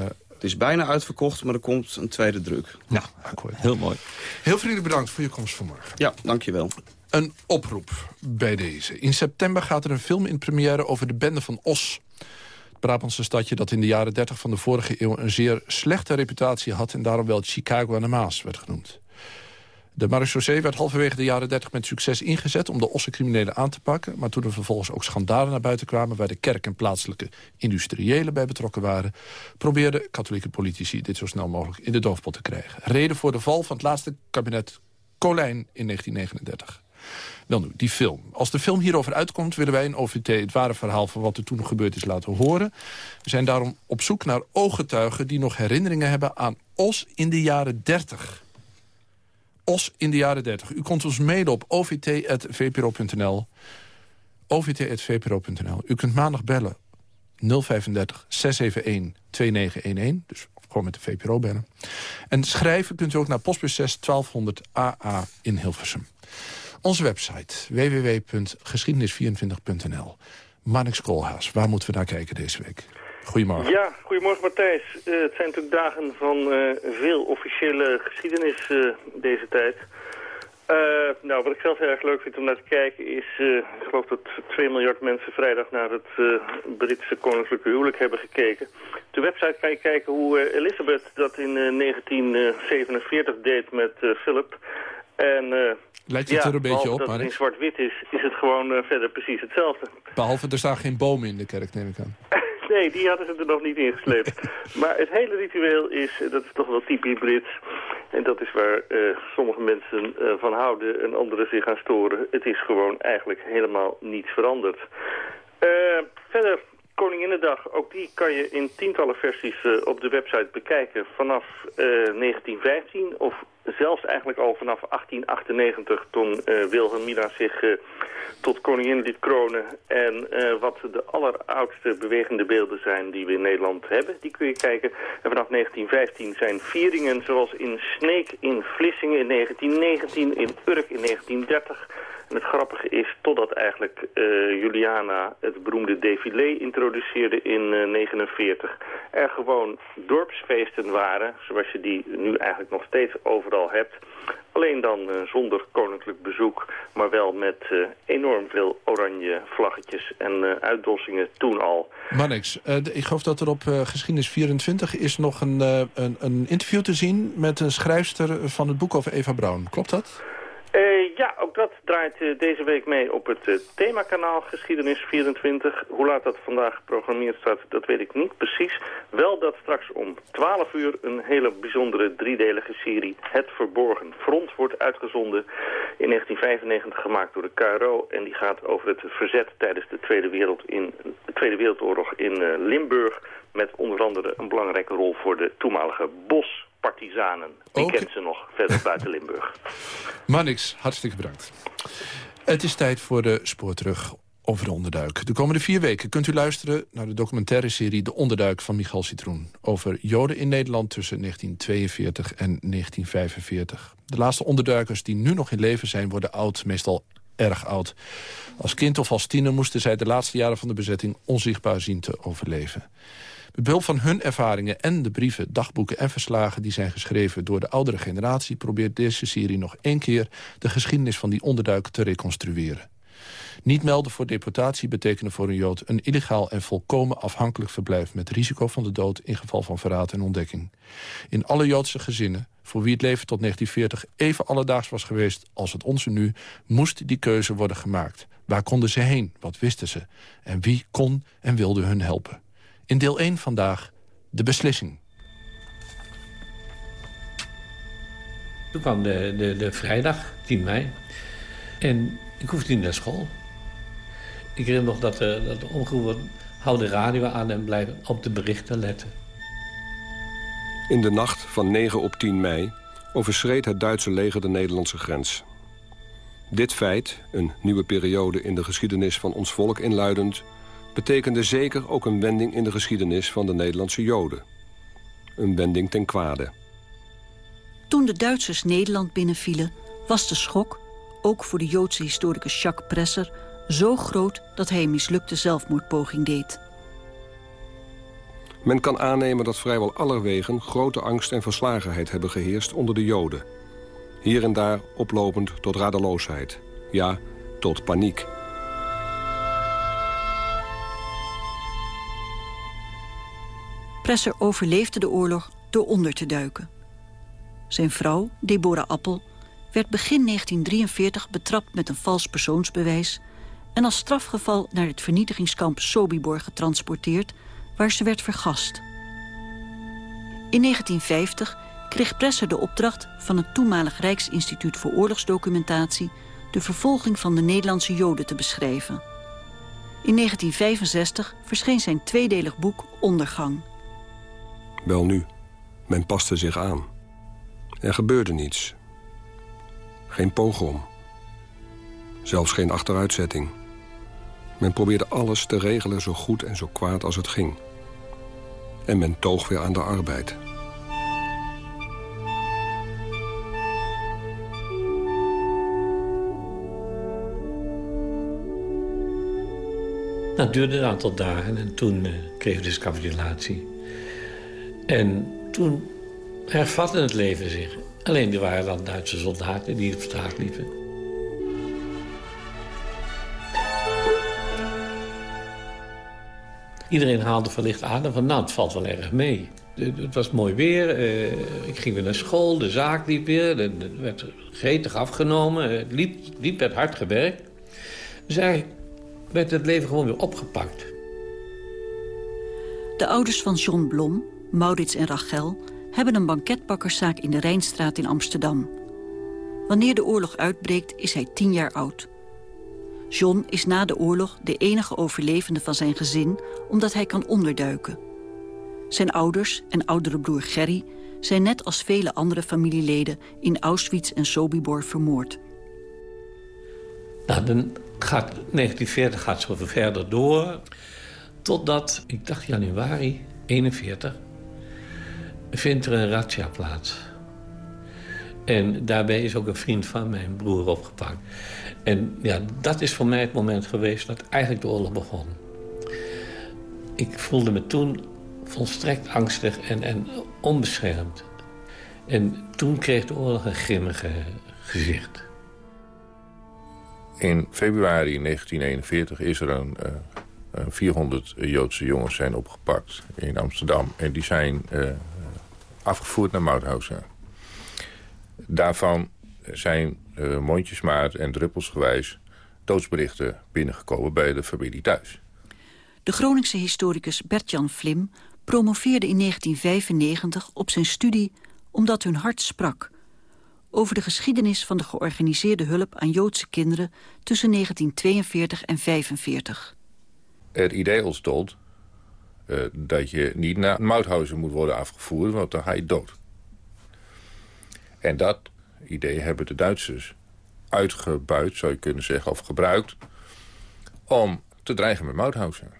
eh, Het is bijna uitverkocht, maar er komt een tweede druk. nou, akkoord. Heel mooi. Heel vriendelijk bedankt voor je komst vanmorgen. Ja, dankjewel. Een oproep bij deze. In september gaat er een film in première over de bende van Os. Het Brabantse stadje dat in de jaren 30 van de vorige eeuw... een zeer slechte reputatie had en daarom wel Chicago aan de Maas werd genoemd. De marechaussee werd halverwege de jaren 30 met succes ingezet... om de Osse-criminelen aan te pakken. Maar toen er vervolgens ook schandalen naar buiten kwamen... waar de kerk en plaatselijke industriëlen bij betrokken waren... probeerden katholieke politici dit zo snel mogelijk in de doofpot te krijgen. Reden voor de val van het laatste kabinet Colijn in 1939. Wel nu, die film. Als de film hierover uitkomt, willen wij in OVT het ware verhaal van wat er toen gebeurd is laten horen. We zijn daarom op zoek naar ooggetuigen die nog herinneringen hebben aan Os in de jaren 30. Os in de jaren 30. U kunt ons mailen op ovt.vpro.nl. ovt.vpro.nl. U kunt maandag bellen 035 671 2911. Dus gewoon met de VPRO bellen. En schrijven kunt u ook naar postbus 6 1200 AA in Hilversum. Onze website www.geschiedenis24.nl. Marnix Koolhaas, waar moeten we naar kijken deze week? Goedemorgen. Ja, goedemorgen Matthijs. Eh, het zijn natuurlijk dagen van eh, veel officiële geschiedenis eh, deze tijd. Nou, wat ik zelf heel erg leuk vind om naar te kijken is... ik geloof dat 2 miljard mensen vrijdag naar het Britse koninklijke huwelijk hebben gekeken. Op de website kan je kijken hoe Elizabeth dat in eh, 1947 deed met Philip. En... Lijkt het ja, er een beetje op, dat het in zwart-wit is, is het gewoon verder precies hetzelfde. Behalve, er staan geen bomen in de kerk, neem ik aan. Nee, die hadden ze er nog niet ingesleept. maar het hele ritueel is, eh, dat is toch wel typisch Brits. En dat is waar eh, sommige mensen eh, van houden en anderen zich aan storen. Het is gewoon eigenlijk helemaal niets veranderd. Verder, Koninginnedag, ook die kan je in tientallen versies eh, op de website bekijken. Vanaf eh, 1915 of zelfs eigenlijk al vanaf 1898 toen eh, Wilhelmina zich eh, tot koningin liet kronen. En eh, wat de alleroudste bewegende beelden zijn die we in Nederland hebben, die kun je kijken. En vanaf 1915 zijn vieringen zoals in Sneek in Vlissingen in 1919, in Urk in 1930 En het grappige is, totdat eigenlijk uh, Juliana het beroemde défilé introduceerde in 1949... er gewoon dorpsfeesten waren, zoals je die nu eigenlijk nog steeds overal hebt... Alleen dan zonder koninklijk bezoek, maar wel met enorm veel oranje vlaggetjes en uitdossingen toen al. Mannix, ik geloof dat er op Geschiedenis 24 is nog een, een, een interview te zien... met een schrijfster van het boek over Eva Braun. Klopt dat? Uh, ja, ook dat draait uh, deze week mee op het uh, themakanaal Geschiedenis 24. Hoe laat dat vandaag geprogrammeerd staat, dat weet ik niet precies. Wel dat straks om 12 uur een hele bijzondere driedelige serie Het Verborgen Front wordt uitgezonden. In 1995 gemaakt door de KRO en die gaat over het verzet tijdens de Tweede, in, de Tweede Wereldoorlog in Limburg. Met onder andere een belangrijke rol voor de toenmalige Bos partizanen. Okay. kent ze nog verder buiten Limburg? Manix, hartstikke bedankt. Het is tijd voor de spoorterug over de onderduik. De komende vier weken kunt u luisteren naar de documentaire serie De Onderduik van Michal Citroen. Over Joden in Nederland tussen 1942 en 1945. De laatste onderduikers die nu nog in leven zijn worden oud, meestal erg oud. Als kind of als tiener moesten zij de laatste jaren van de bezetting onzichtbaar zien te overleven. Met behulp van hun ervaringen en de brieven, dagboeken en verslagen... die zijn geschreven door de oudere generatie... probeert deze serie nog één keer de geschiedenis van die onderduik te reconstrueren. Niet melden voor deportatie betekende voor een Jood... een illegaal en volkomen afhankelijk verblijf... met risico van de dood in geval van verraad en ontdekking. In alle Joodse gezinnen, voor wie het leven tot 1940 even alledaags was geweest als het onze nu... moest die keuze worden gemaakt. Waar konden ze heen? Wat wisten ze? En wie kon en wilde hun helpen? In deel 1 vandaag de beslissing. Toen kwam de, de, de vrijdag, 10 mei. En ik hoefde niet naar school. Ik herinner nog dat er, dat er omgeroepen hou de radio aan en blijf op de berichten letten. In de nacht van 9 op 10 mei overschreed het Duitse leger de Nederlandse grens. Dit feit, een nieuwe periode in de geschiedenis van ons volk inluidend betekende zeker ook een wending in de geschiedenis van de Nederlandse Joden. Een wending ten kwade. Toen de Duitsers Nederland binnenvielen, was de schok, ook voor de Joodse historicus Jacques Presser, zo groot dat hij een mislukte zelfmoordpoging deed. Men kan aannemen dat vrijwel allerwegen grote angst en verslagenheid hebben geheerst onder de Joden. Hier en daar oplopend tot radeloosheid. Ja, tot paniek. Presser overleefde de oorlog door onder te duiken. Zijn vrouw, Deborah Appel, werd begin 1943 betrapt met een vals persoonsbewijs... en als strafgeval naar het vernietigingskamp Sobibor getransporteerd... waar ze werd vergast. In 1950 kreeg Presser de opdracht van het toenmalig Rijksinstituut voor Oorlogsdocumentatie... de vervolging van de Nederlandse Joden te beschrijven. In 1965 verscheen zijn tweedelig boek Ondergang... Wel nu, men paste zich aan. Er gebeurde niets. Geen pogrom. Zelfs geen achteruitzetting. Men probeerde alles te regelen zo goed en zo kwaad als het ging. En men toog weer aan de arbeid. Dat duurde een aantal dagen en toen uh, kreeg we dus capitulatie. En toen hervatte het leven zich. Alleen er waren dan Duitse soldaten die op straat liepen. Iedereen haalde verlicht adem van, nou, het valt wel erg mee. Het was mooi weer, eh, ik ging weer naar school, de zaak liep weer. Er werd gretig afgenomen, het liep, werd hard gewerkt. Dus eigenlijk werd het leven gewoon weer opgepakt. De ouders van John Blom, Maurits en Rachel hebben een banketbakkerszaak in de Rijnstraat in Amsterdam. Wanneer de oorlog uitbreekt is hij tien jaar oud. John is na de oorlog de enige overlevende van zijn gezin... omdat hij kan onderduiken. Zijn ouders en oudere broer Gerry zijn net als vele andere familieleden... in Auschwitz en Sobibor vermoord. Nou, dan gaat 1940 gaat zo verder door... totdat, ik dacht januari 41 vindt er een razzia plaats. En daarbij is ook een vriend van mijn broer opgepakt. En ja, dat is voor mij het moment geweest dat eigenlijk de oorlog begon. Ik voelde me toen volstrekt angstig en, en onbeschermd. En toen kreeg de oorlog een grimmige gezicht. In februari 1941 is er een, uh, 400 Joodse jongens zijn opgepakt in Amsterdam. En die zijn uh, afgevoerd naar Mauthausen. Daarvan zijn uh, mondjesmaat en druppelsgewijs doodsberichten binnengekomen bij de familie thuis. De Groningse historicus Bert-Jan Vlim promoveerde in 1995 op zijn studie Omdat hun hart sprak... over de geschiedenis van de georganiseerde hulp aan Joodse kinderen... tussen 1942 en 1945. Het idee ontstond uh, dat je niet naar Mauthausen moet worden afgevoerd... want dan ga je dood. En dat idee hebben de Duitsers uitgebuit, zou je kunnen zeggen, of gebruikt... om te dreigen met Mauthausen.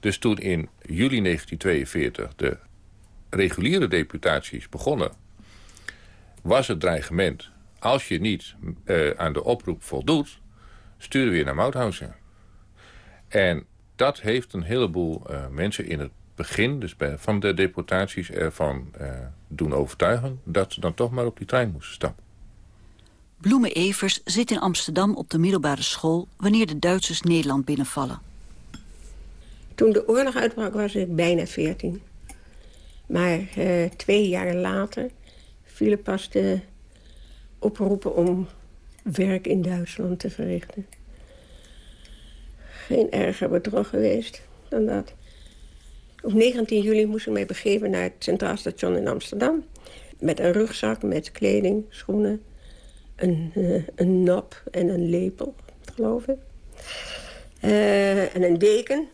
Dus toen in juli 1942 de reguliere deputaties begonnen... was het dreigement, als je niet uh, aan de oproep voldoet... sturen we je naar Mauthausen. En dat heeft een heleboel uh, mensen in het begin dus bij, van de deportaties ervan uh, doen overtuigen... dat ze dan toch maar op die trein moesten stappen. Bloemen Evers zit in Amsterdam op de middelbare school... wanneer de Duitsers Nederland binnenvallen. Toen de oorlog uitbrak was ik bijna veertien. Maar uh, twee jaar later vielen pas de oproepen om werk in Duitsland te verrichten. Geen erger bedrog geweest dan dat. Op 19 juli moest ik mij begeven naar het Centraal Station in Amsterdam. Met een rugzak, met kleding, schoenen, een, uh, een nap en een lepel, geloof ik. Uh, en een deken.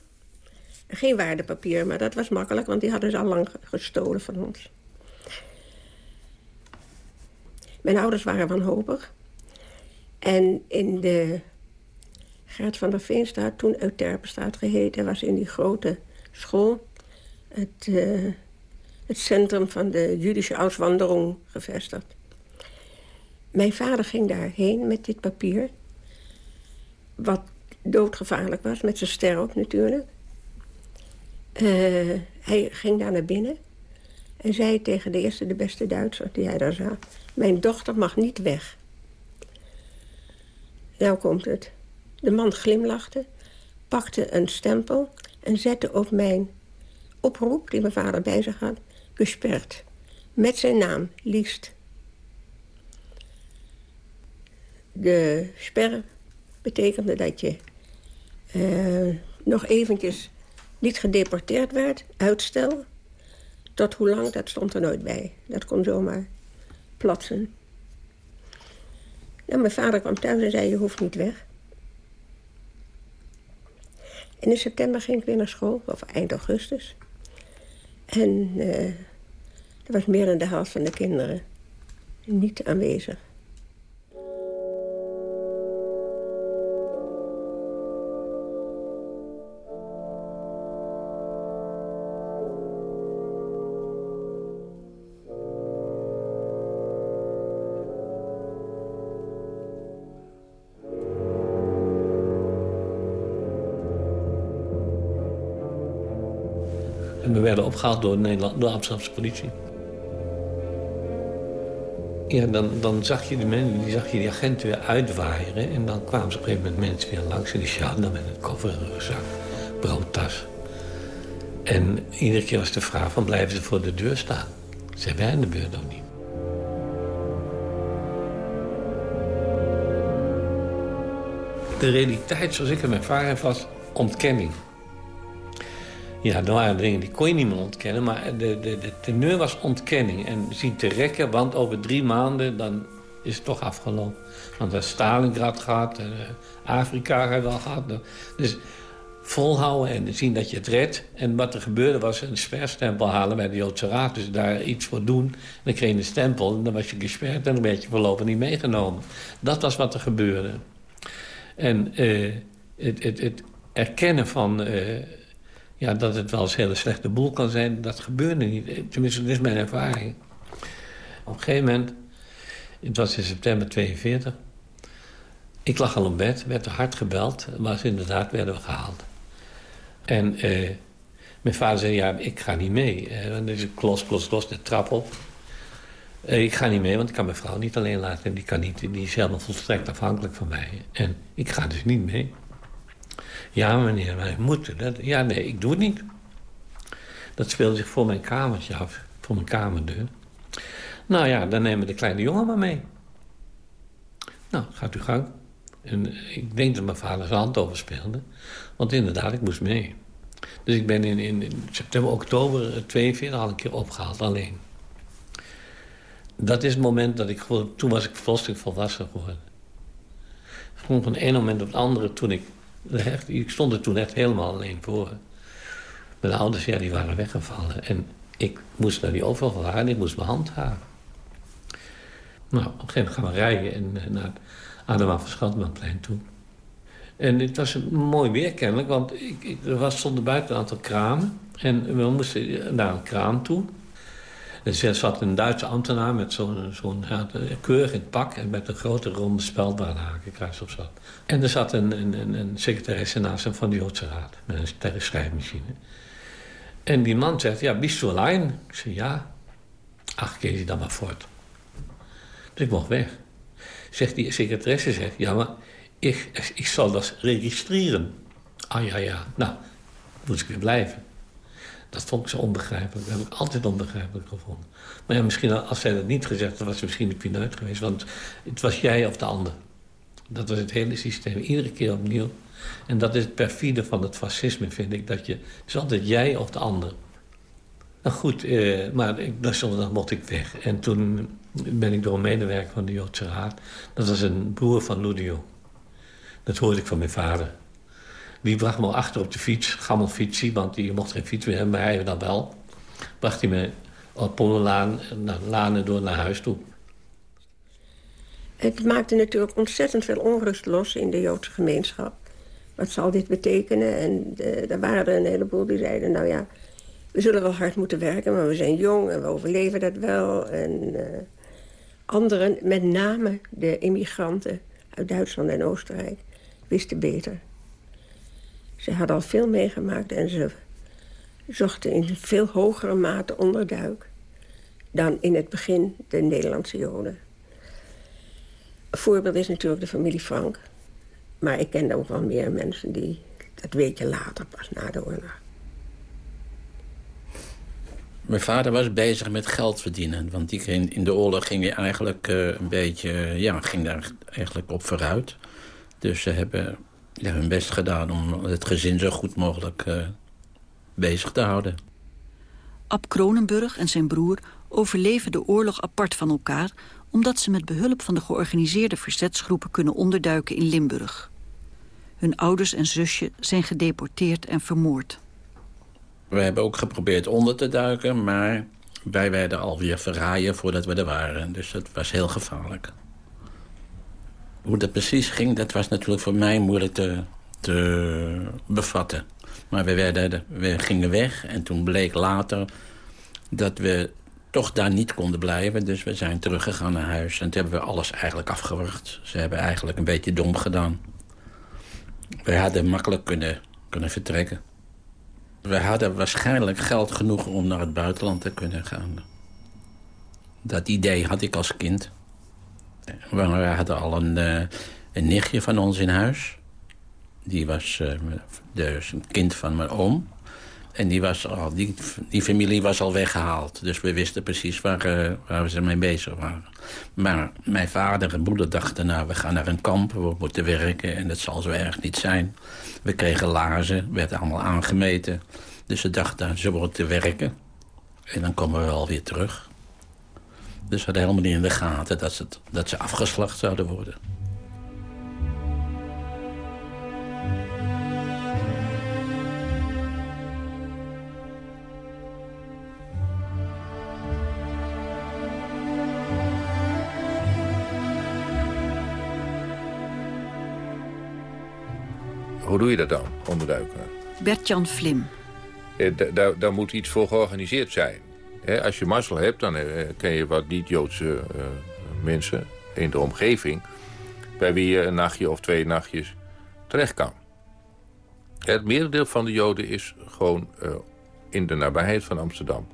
Geen waardepapier, maar dat was makkelijk, want die hadden ze al lang gestolen van ons. Mijn ouders waren wanhopig. En in de Gert van der Veenstraat, toen Euterpenstraat geheten... was in die grote school het, uh, het centrum van de Judische Auswanderung gevestigd. Mijn vader ging daarheen met dit papier. Wat doodgevaarlijk was, met zijn ster op natuurlijk. Uh, hij ging daar naar binnen en zei tegen de eerste, de beste Duitser die hij daar zag... mijn dochter mag niet weg. Nou komt het. De man glimlachte, pakte een stempel en zette op mijn oproep... die mijn vader bij zich had, gesperd. Met zijn naam, Liest. De sperre betekende dat je uh, nog eventjes niet gedeporteerd werd, uitstel. Tot hoe lang, dat stond er nooit bij. Dat kon zomaar platsen. Nou, mijn vader kwam thuis en zei, je hoeft niet weg. En in september ging ik weer naar school, of eind augustus. En uh, er was meer dan de helft van de kinderen niet aanwezig. Werden opgehaald door, door de Amsterdamse politie. Ja, dan, dan zag je die mensen, die zag je die agenten weer uitwaaieren. En dan kwamen ze op een gegeven moment mensen weer langs in die sjaalden met een koffer, een rugzak, broodtas. En iedere keer was de vraag van blijven ze voor de deur staan. Zijn wij in de beurt ook niet. De realiteit zoals ik hem ervaren was ontkenning. Ja, er waren dingen die kon je niet meer ontkennen. Maar de, de, de teneur was ontkenning. En zien te rekken, want over drie maanden dan is het toch afgelopen. Want we Stalingrad gehad, en, uh, Afrika hebben we al gehad. Dus volhouden en zien dat je het redt. En wat er gebeurde was een sperstempel halen bij de Joodse Raad. Dus daar iets voor doen. Dan kreeg je een stempel en dan was je gesperd en dan werd je voorlopig niet meegenomen. Dat was wat er gebeurde. En uh, het, het, het, erkennen van... Uh, ja, dat het wel eens een hele slechte boel kan zijn, dat gebeurde niet. Tenminste, dat is mijn ervaring. Op een gegeven moment Het was in september 42. Ik lag al op bed, werd er hard gebeld. Maar inderdaad werden we gehaald. En eh, mijn vader zei, ja, ik ga niet mee. Uh, dus ik klos, klos, klos, de trap op. Eh, ik ga niet mee, want ik kan mijn vrouw niet alleen laten. En die, kan niet, die is helemaal volstrekt afhankelijk van mij. En ik ga dus niet mee. Ja, meneer, wij moeten. Dat, ja, nee, ik doe het niet. Dat speelde zich voor mijn kamertje af, voor mijn kamerdeur. Nou ja, dan nemen we de kleine jongen maar mee. Nou, gaat u gang. En ik denk dat mijn vader zijn hand over speelde. Want inderdaad, ik moest mee. Dus ik ben in, in, september, oktober 42 al een keer opgehaald, alleen. Dat is het moment dat ik. Toen was ik volstrekt volwassen geworden. Gewoon van één moment op het andere toen ik... Ik stond er toen echt helemaal alleen voor. Mijn ouders, ja, die waren weggevallen. En ik moest naar die overval gaan ik moest hand handhaven. Nou, op een gegeven moment gaan we rijden en, eh, naar Adema van Schatmanplein toe. En het was een mooi weer kennelijk, want ik, er was, stonden buiten een aantal kramen. En we moesten naar een kraam toe. Er zat een Duitse ambtenaar met zo'n zo ja, keurig in het pak... en met een grote ronde een hakenkruis op zat. En er zat een, een, een secretaresse naast hem van de Joodse Raad... met een schrijfmachine. En die man zegt, ja, bist du alleen? Ik zeg, ja. Ach, kees je dan maar voort. Dus ik mocht weg. Zegt die secretaresse, zegt, ja, maar ik, ik zal dat registreren. Ah ja, ja. Nou, moet ik weer blijven. Dat vond ik zo onbegrijpelijk. Dat heb ik altijd onbegrijpelijk gevonden. Maar ja, misschien als zij dat niet gezegd had, was ze misschien een pineut geweest. Want het was jij of de ander. Dat was het hele systeem, iedere keer opnieuw. En dat is het perfide van het fascisme, vind ik. Dat je, het is altijd jij of de ander. Nou goed, eh, maar ik, dan mocht ik weg. En toen ben ik door een medewerker van de Joodse Raad. Dat was een broer van Ludio. Dat hoorde ik van mijn vader. Die bracht me achter op de fiets, gammel fietsie, want die mocht geen fiets meer hebben, maar hij dan wel. Bracht hij me op Pollenlaan, naar Lanen door naar huis toe. Het maakte natuurlijk ontzettend veel onrust los in de Joodse gemeenschap. Wat zal dit betekenen? En uh, er waren er een heleboel die zeiden, nou ja, we zullen wel hard moeten werken, maar we zijn jong en we overleven dat wel. En uh, anderen, met name de immigranten uit Duitsland en Oostenrijk, wisten beter. Ze hadden al veel meegemaakt en ze zochten in veel hogere mate onderduik... dan in het begin de Nederlandse Joden. Een voorbeeld is natuurlijk de familie Frank. Maar ik kende ook wel meer mensen die... dat weet je later pas na de oorlog. Mijn vader was bezig met geld verdienen. Want die, in de oorlog ging hij eigenlijk uh, een beetje... ja, ging daar eigenlijk op vooruit. Dus ze hebben ja, hun best gedaan om het gezin zo goed mogelijk uh, bezig te houden. Ab Kronenburg en zijn broer overleven de oorlog apart van elkaar... omdat ze met behulp van de georganiseerde verzetsgroepen kunnen onderduiken in Limburg. Hun ouders en zusje zijn gedeporteerd en vermoord. We hebben ook geprobeerd onder te duiken, maar wij werden alweer verraaien voordat we er waren. Dus dat was heel gevaarlijk. Hoe dat precies ging, dat was natuurlijk voor mij moeilijk te, te bevatten. Maar we, werden, we gingen weg en toen bleek later dat we toch daar niet konden blijven. Dus we zijn teruggegaan naar huis. En toen hebben we alles eigenlijk afgewacht. Ze hebben eigenlijk een beetje dom gedaan. We hadden makkelijk kunnen, kunnen vertrekken. We hadden waarschijnlijk geld genoeg om naar het buitenland te kunnen gaan. Dat idee had ik als kind. We hadden al een, uh, een nichtje van ons in huis. Die was uh, dus een kind van mijn oom. En die, was al, die, die familie was al weggehaald. Dus we wisten precies waar, uh, waar we ze mee bezig waren. Maar mijn vader en moeder dachten... nou, we gaan naar een kamp, we moeten werken... en dat zal zo erg niet zijn. We kregen laarzen, werd allemaal aangemeten. Dus ze dachten, nou, ze te werken. En dan komen we wel weer terug. Dus we hadden helemaal niet in de gaten dat ze, dat ze afgeslacht zouden worden. Hoe doe je dat dan, onderduiken? Bert-Jan Vlim. Eh, daar moet iets voor georganiseerd zijn als je mazzel hebt, dan uh, ken je wat niet-Joodse uh, mensen. in de omgeving... bij wie je een nachtje of twee nachtjes terecht kan. Het merendeel van de Joden is gewoon uh, in de nabijheid van Amsterdam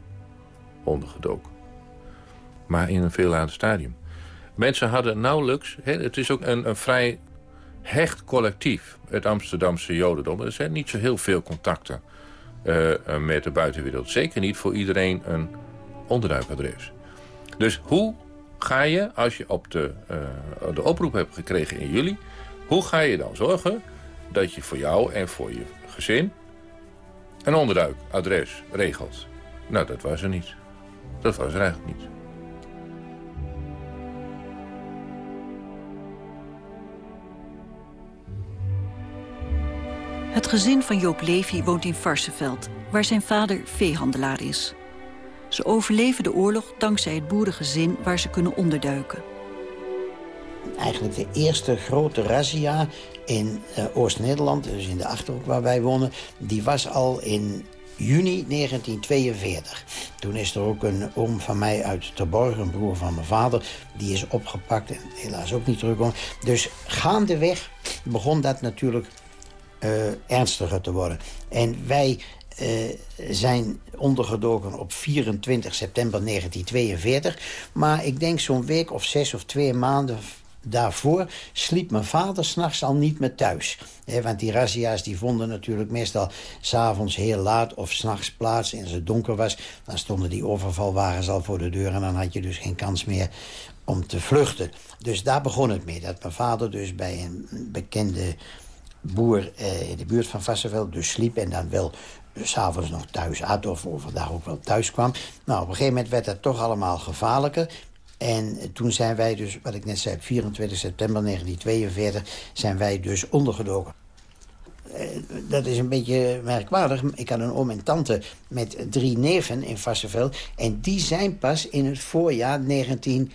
ondergedoken. Maar in een veel later stadium. Mensen hadden nauwelijks... Het is ook een, een vrij hecht collectief, het Amsterdamse Jodendom. Er zijn niet zo heel veel contacten met de buitenwereld. Zeker niet voor iedereen een onderduikadres. Dus hoe ga je, als je op de, uh, de oproep hebt gekregen in juli... hoe ga je dan zorgen dat je voor jou en voor je gezin... een onderduikadres regelt? Nou, dat was er niet. Dat was er eigenlijk niet. Het gezin van Joop Levy woont in Varsenveld, waar zijn vader veehandelaar is. Ze overleven de oorlog dankzij het boerengezin waar ze kunnen onderduiken. Eigenlijk de eerste grote razzia in uh, Oost-Nederland, dus in de Achterhoek waar wij wonen... die was al in juni 1942. Toen is er ook een oom van mij uit Terborg, een broer van mijn vader... die is opgepakt en helaas ook niet teruggekomen. Dus gaandeweg begon dat natuurlijk ernstiger te worden. En wij uh, zijn ondergedoken op 24 september 1942. Maar ik denk zo'n week of zes of twee maanden daarvoor sliep mijn vader s'nachts al niet meer thuis. want die razzia's die vonden natuurlijk meestal s'avonds heel laat of s'nachts plaats. En als het donker was, dan stonden die overvalwagens al voor de deur... en dan had je dus geen kans meer om te vluchten. Dus daar begon het mee. Dat mijn vader dus bij een bekende boer eh, in de buurt van Vassenveld dus sliep... en dan wel s'avonds nog thuis at of overdag ook wel thuis kwam. Nou, op een gegeven moment werd dat toch allemaal gevaarlijker. En toen zijn wij dus, wat ik net zei, 24 september 1942... zijn wij dus ondergedoken. Eh, dat is een beetje merkwaardig. Ik had een oom en tante met drie neven in Vassenveld. En die zijn pas in het voorjaar 19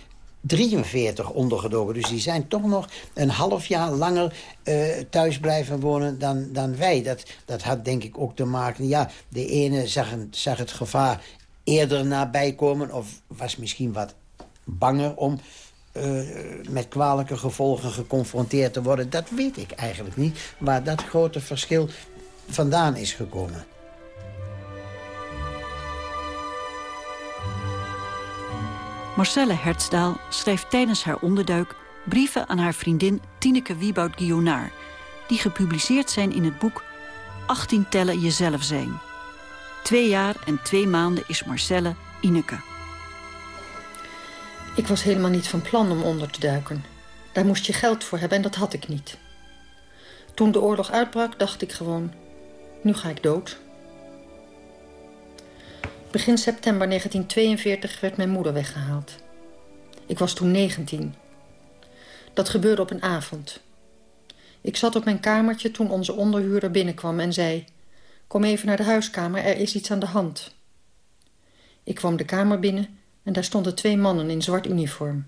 43 ondergedoken. Dus die zijn toch nog een half jaar langer uh, thuis blijven wonen dan, dan wij. Dat, dat had denk ik ook te maken... Ja, de ene zag, het gevaar eerder nabij komen... of was misschien wat banger om uh, met kwalijke gevolgen geconfronteerd te worden. Dat weet ik eigenlijk niet, waar dat grote verschil vandaan is gekomen. Marcelle Hertzdaal schreef tijdens haar onderduik brieven aan haar vriendin Tineke Wieboud-Guillonard... die gepubliceerd zijn in het boek 18 tellen jezelf zijn. Twee jaar en twee maanden is Marcelle Ineke. Ik was helemaal niet van plan om onder te duiken. Daar moest je geld voor hebben en dat had ik niet. Toen de oorlog uitbrak, dacht ik gewoon... nu ga ik dood. Begin september 1942 werd mijn moeder weggehaald. Ik was toen 19. Dat gebeurde op een avond. Ik zat op mijn kamertje toen onze onderhuurder binnenkwam en zei... Kom even naar de huiskamer, er is iets aan de hand. Ik kwam de kamer binnen en daar stonden twee mannen in zwart uniform.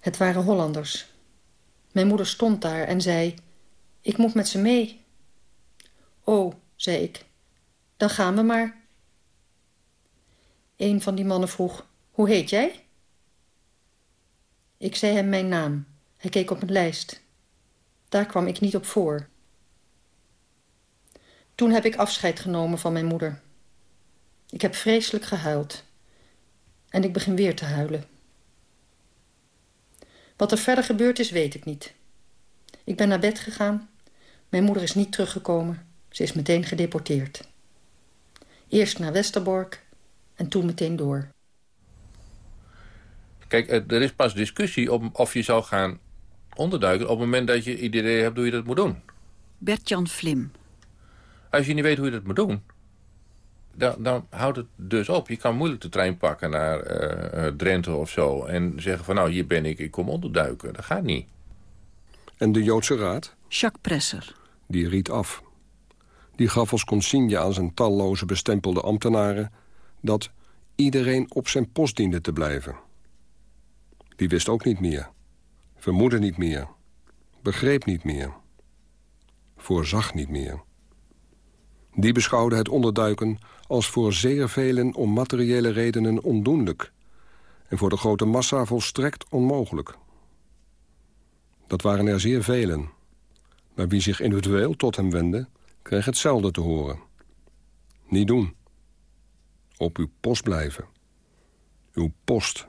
Het waren Hollanders. Mijn moeder stond daar en zei... Ik moet met ze mee. Oh, zei ik. Dan gaan we maar... Een van die mannen vroeg, hoe heet jij? Ik zei hem mijn naam. Hij keek op een lijst. Daar kwam ik niet op voor. Toen heb ik afscheid genomen van mijn moeder. Ik heb vreselijk gehuild. En ik begin weer te huilen. Wat er verder gebeurd is, weet ik niet. Ik ben naar bed gegaan. Mijn moeder is niet teruggekomen. Ze is meteen gedeporteerd. Eerst naar Westerbork en toen meteen door. Kijk, er is pas discussie om of je zou gaan onderduiken... op het moment dat je idee hebt hoe je dat moet doen. Bert-Jan Vlim. Als je niet weet hoe je dat moet doen... Dan, dan houdt het dus op. Je kan moeilijk de trein pakken naar uh, Drenthe of zo... en zeggen van nou, hier ben ik, ik kom onderduiken. Dat gaat niet. En de Joodse Raad? Jacques Presser. Die riet af. Die gaf als consigne aan zijn talloze bestempelde ambtenaren dat iedereen op zijn post diende te blijven. Die wist ook niet meer, vermoedde niet meer, begreep niet meer, voorzag niet meer. Die beschouwde het onderduiken als voor zeer velen om materiële redenen ondoenlijk... en voor de grote massa volstrekt onmogelijk. Dat waren er zeer velen. Maar wie zich individueel tot hem wendde, kreeg hetzelfde te horen. Niet doen. Op uw post blijven. Uw post.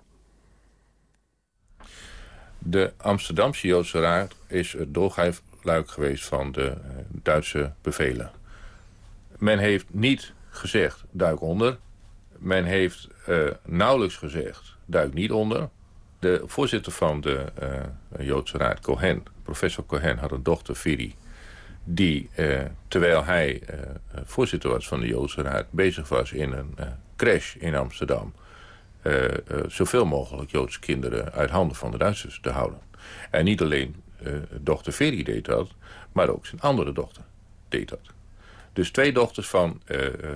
De Amsterdamse Joodse Raad is het doorgrijfluik geweest van de eh, Duitse bevelen. Men heeft niet gezegd, duik onder. Men heeft uh, nauwelijks gezegd, duik niet onder. De voorzitter van de uh, Joodse Raad, Cohen, professor Cohen, had een dochter, Viri... die, uh, terwijl hij voorzitter was van de Joodse Raad... bezig was in een crash in Amsterdam... zoveel mogelijk Joodse kinderen uit handen van de Duitsers te houden. En niet alleen dochter Viri deed dat, maar ook zijn andere dochter deed dat. Dus twee dochters van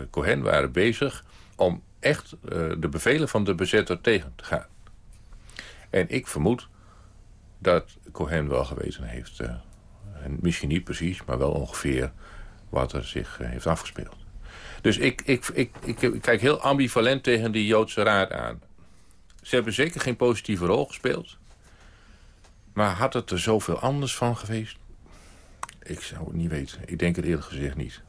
Cohen waren bezig om echt de bevelen van de bezetter tegen te gaan. En ik vermoed dat Cohen wel geweten heeft. En misschien niet precies, maar wel ongeveer wat er zich uh, heeft afgespeeld. Dus ik, ik, ik, ik, kijk heel ambivalent tegen die Joodse raad aan. Ze hebben zeker geen positieve rol gespeeld. Maar had het er zoveel anders van geweest? Ik zou het niet weten. Ik denk het eerlijk gezegd niet.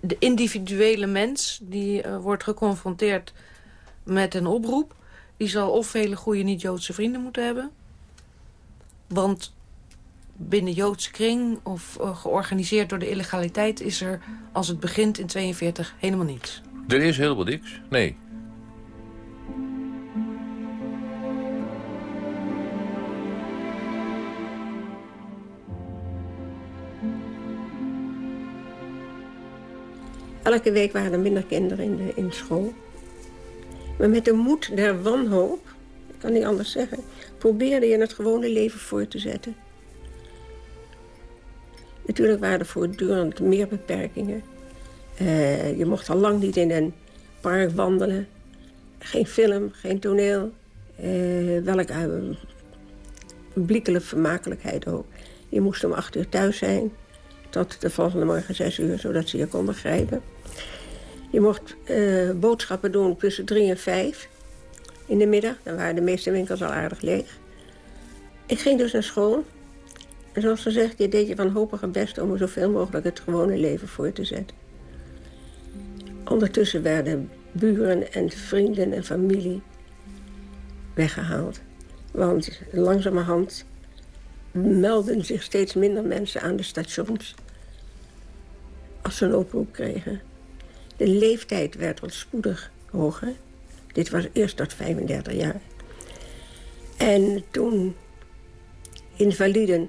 De, individuele mens die uh, wordt geconfronteerd met een oproep die zal of hele goede niet-Joodse vrienden moeten hebben. Want binnen Joodse kring of uh, georganiseerd door de illegaliteit... is er, als het begint in 42, helemaal niets. Er is helemaal niks, nee. Elke week waren er minder kinderen in, de, in school. Maar met de moed der wanhoop, ik kan niet anders zeggen... probeerde je het gewone leven voor te zetten. Natuurlijk waren er voortdurend meer beperkingen. Uh, je mocht al lang niet in een park wandelen. Geen film, geen toneel. Uh, welke uh, vermakelijkheid ook. Je moest om acht uur thuis zijn. Tot de volgende morgen zes uur, zodat ze je konden grijpen. Je mocht boodschappen doen tussen drie en vijf in de middag. Dan waren de meeste winkels al aardig leeg. Ik ging dus naar school. En zoals gezegd, je deed je wanhopige best om er zoveel mogelijk het gewone leven voor te zetten. Ondertussen werden buren en vrienden en familie weggehaald. Want langzamerhand melden zich steeds minder mensen aan de stations... als ze een oproep kregen. De leeftijd werd al spoedig hoger. Dit was eerst tot 35 jaar. En toen invaliden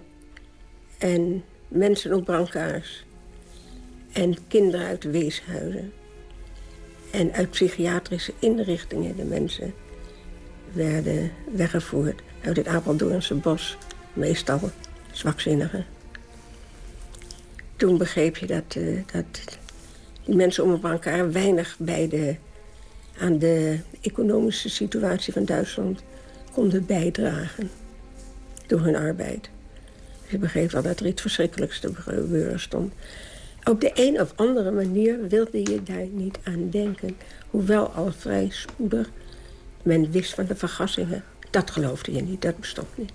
en mensen op brancards... en kinderen uit weeshuizen... en uit psychiatrische inrichtingen de mensen werden weggevoerd... uit het Apeldoornse bos, meestal zwakzinnigen. Toen begreep je dat, uh, dat die mensen om elkaar weinig bij de, aan de economische situatie van Duitsland konden bijdragen door hun arbeid. Je begreep wel dat er iets verschrikkelijks te gebeuren stond. Op de een of andere manier wilde je daar niet aan denken. Hoewel al vrij spoedig men wist van de vergassingen. Dat geloofde je niet, dat bestond niet.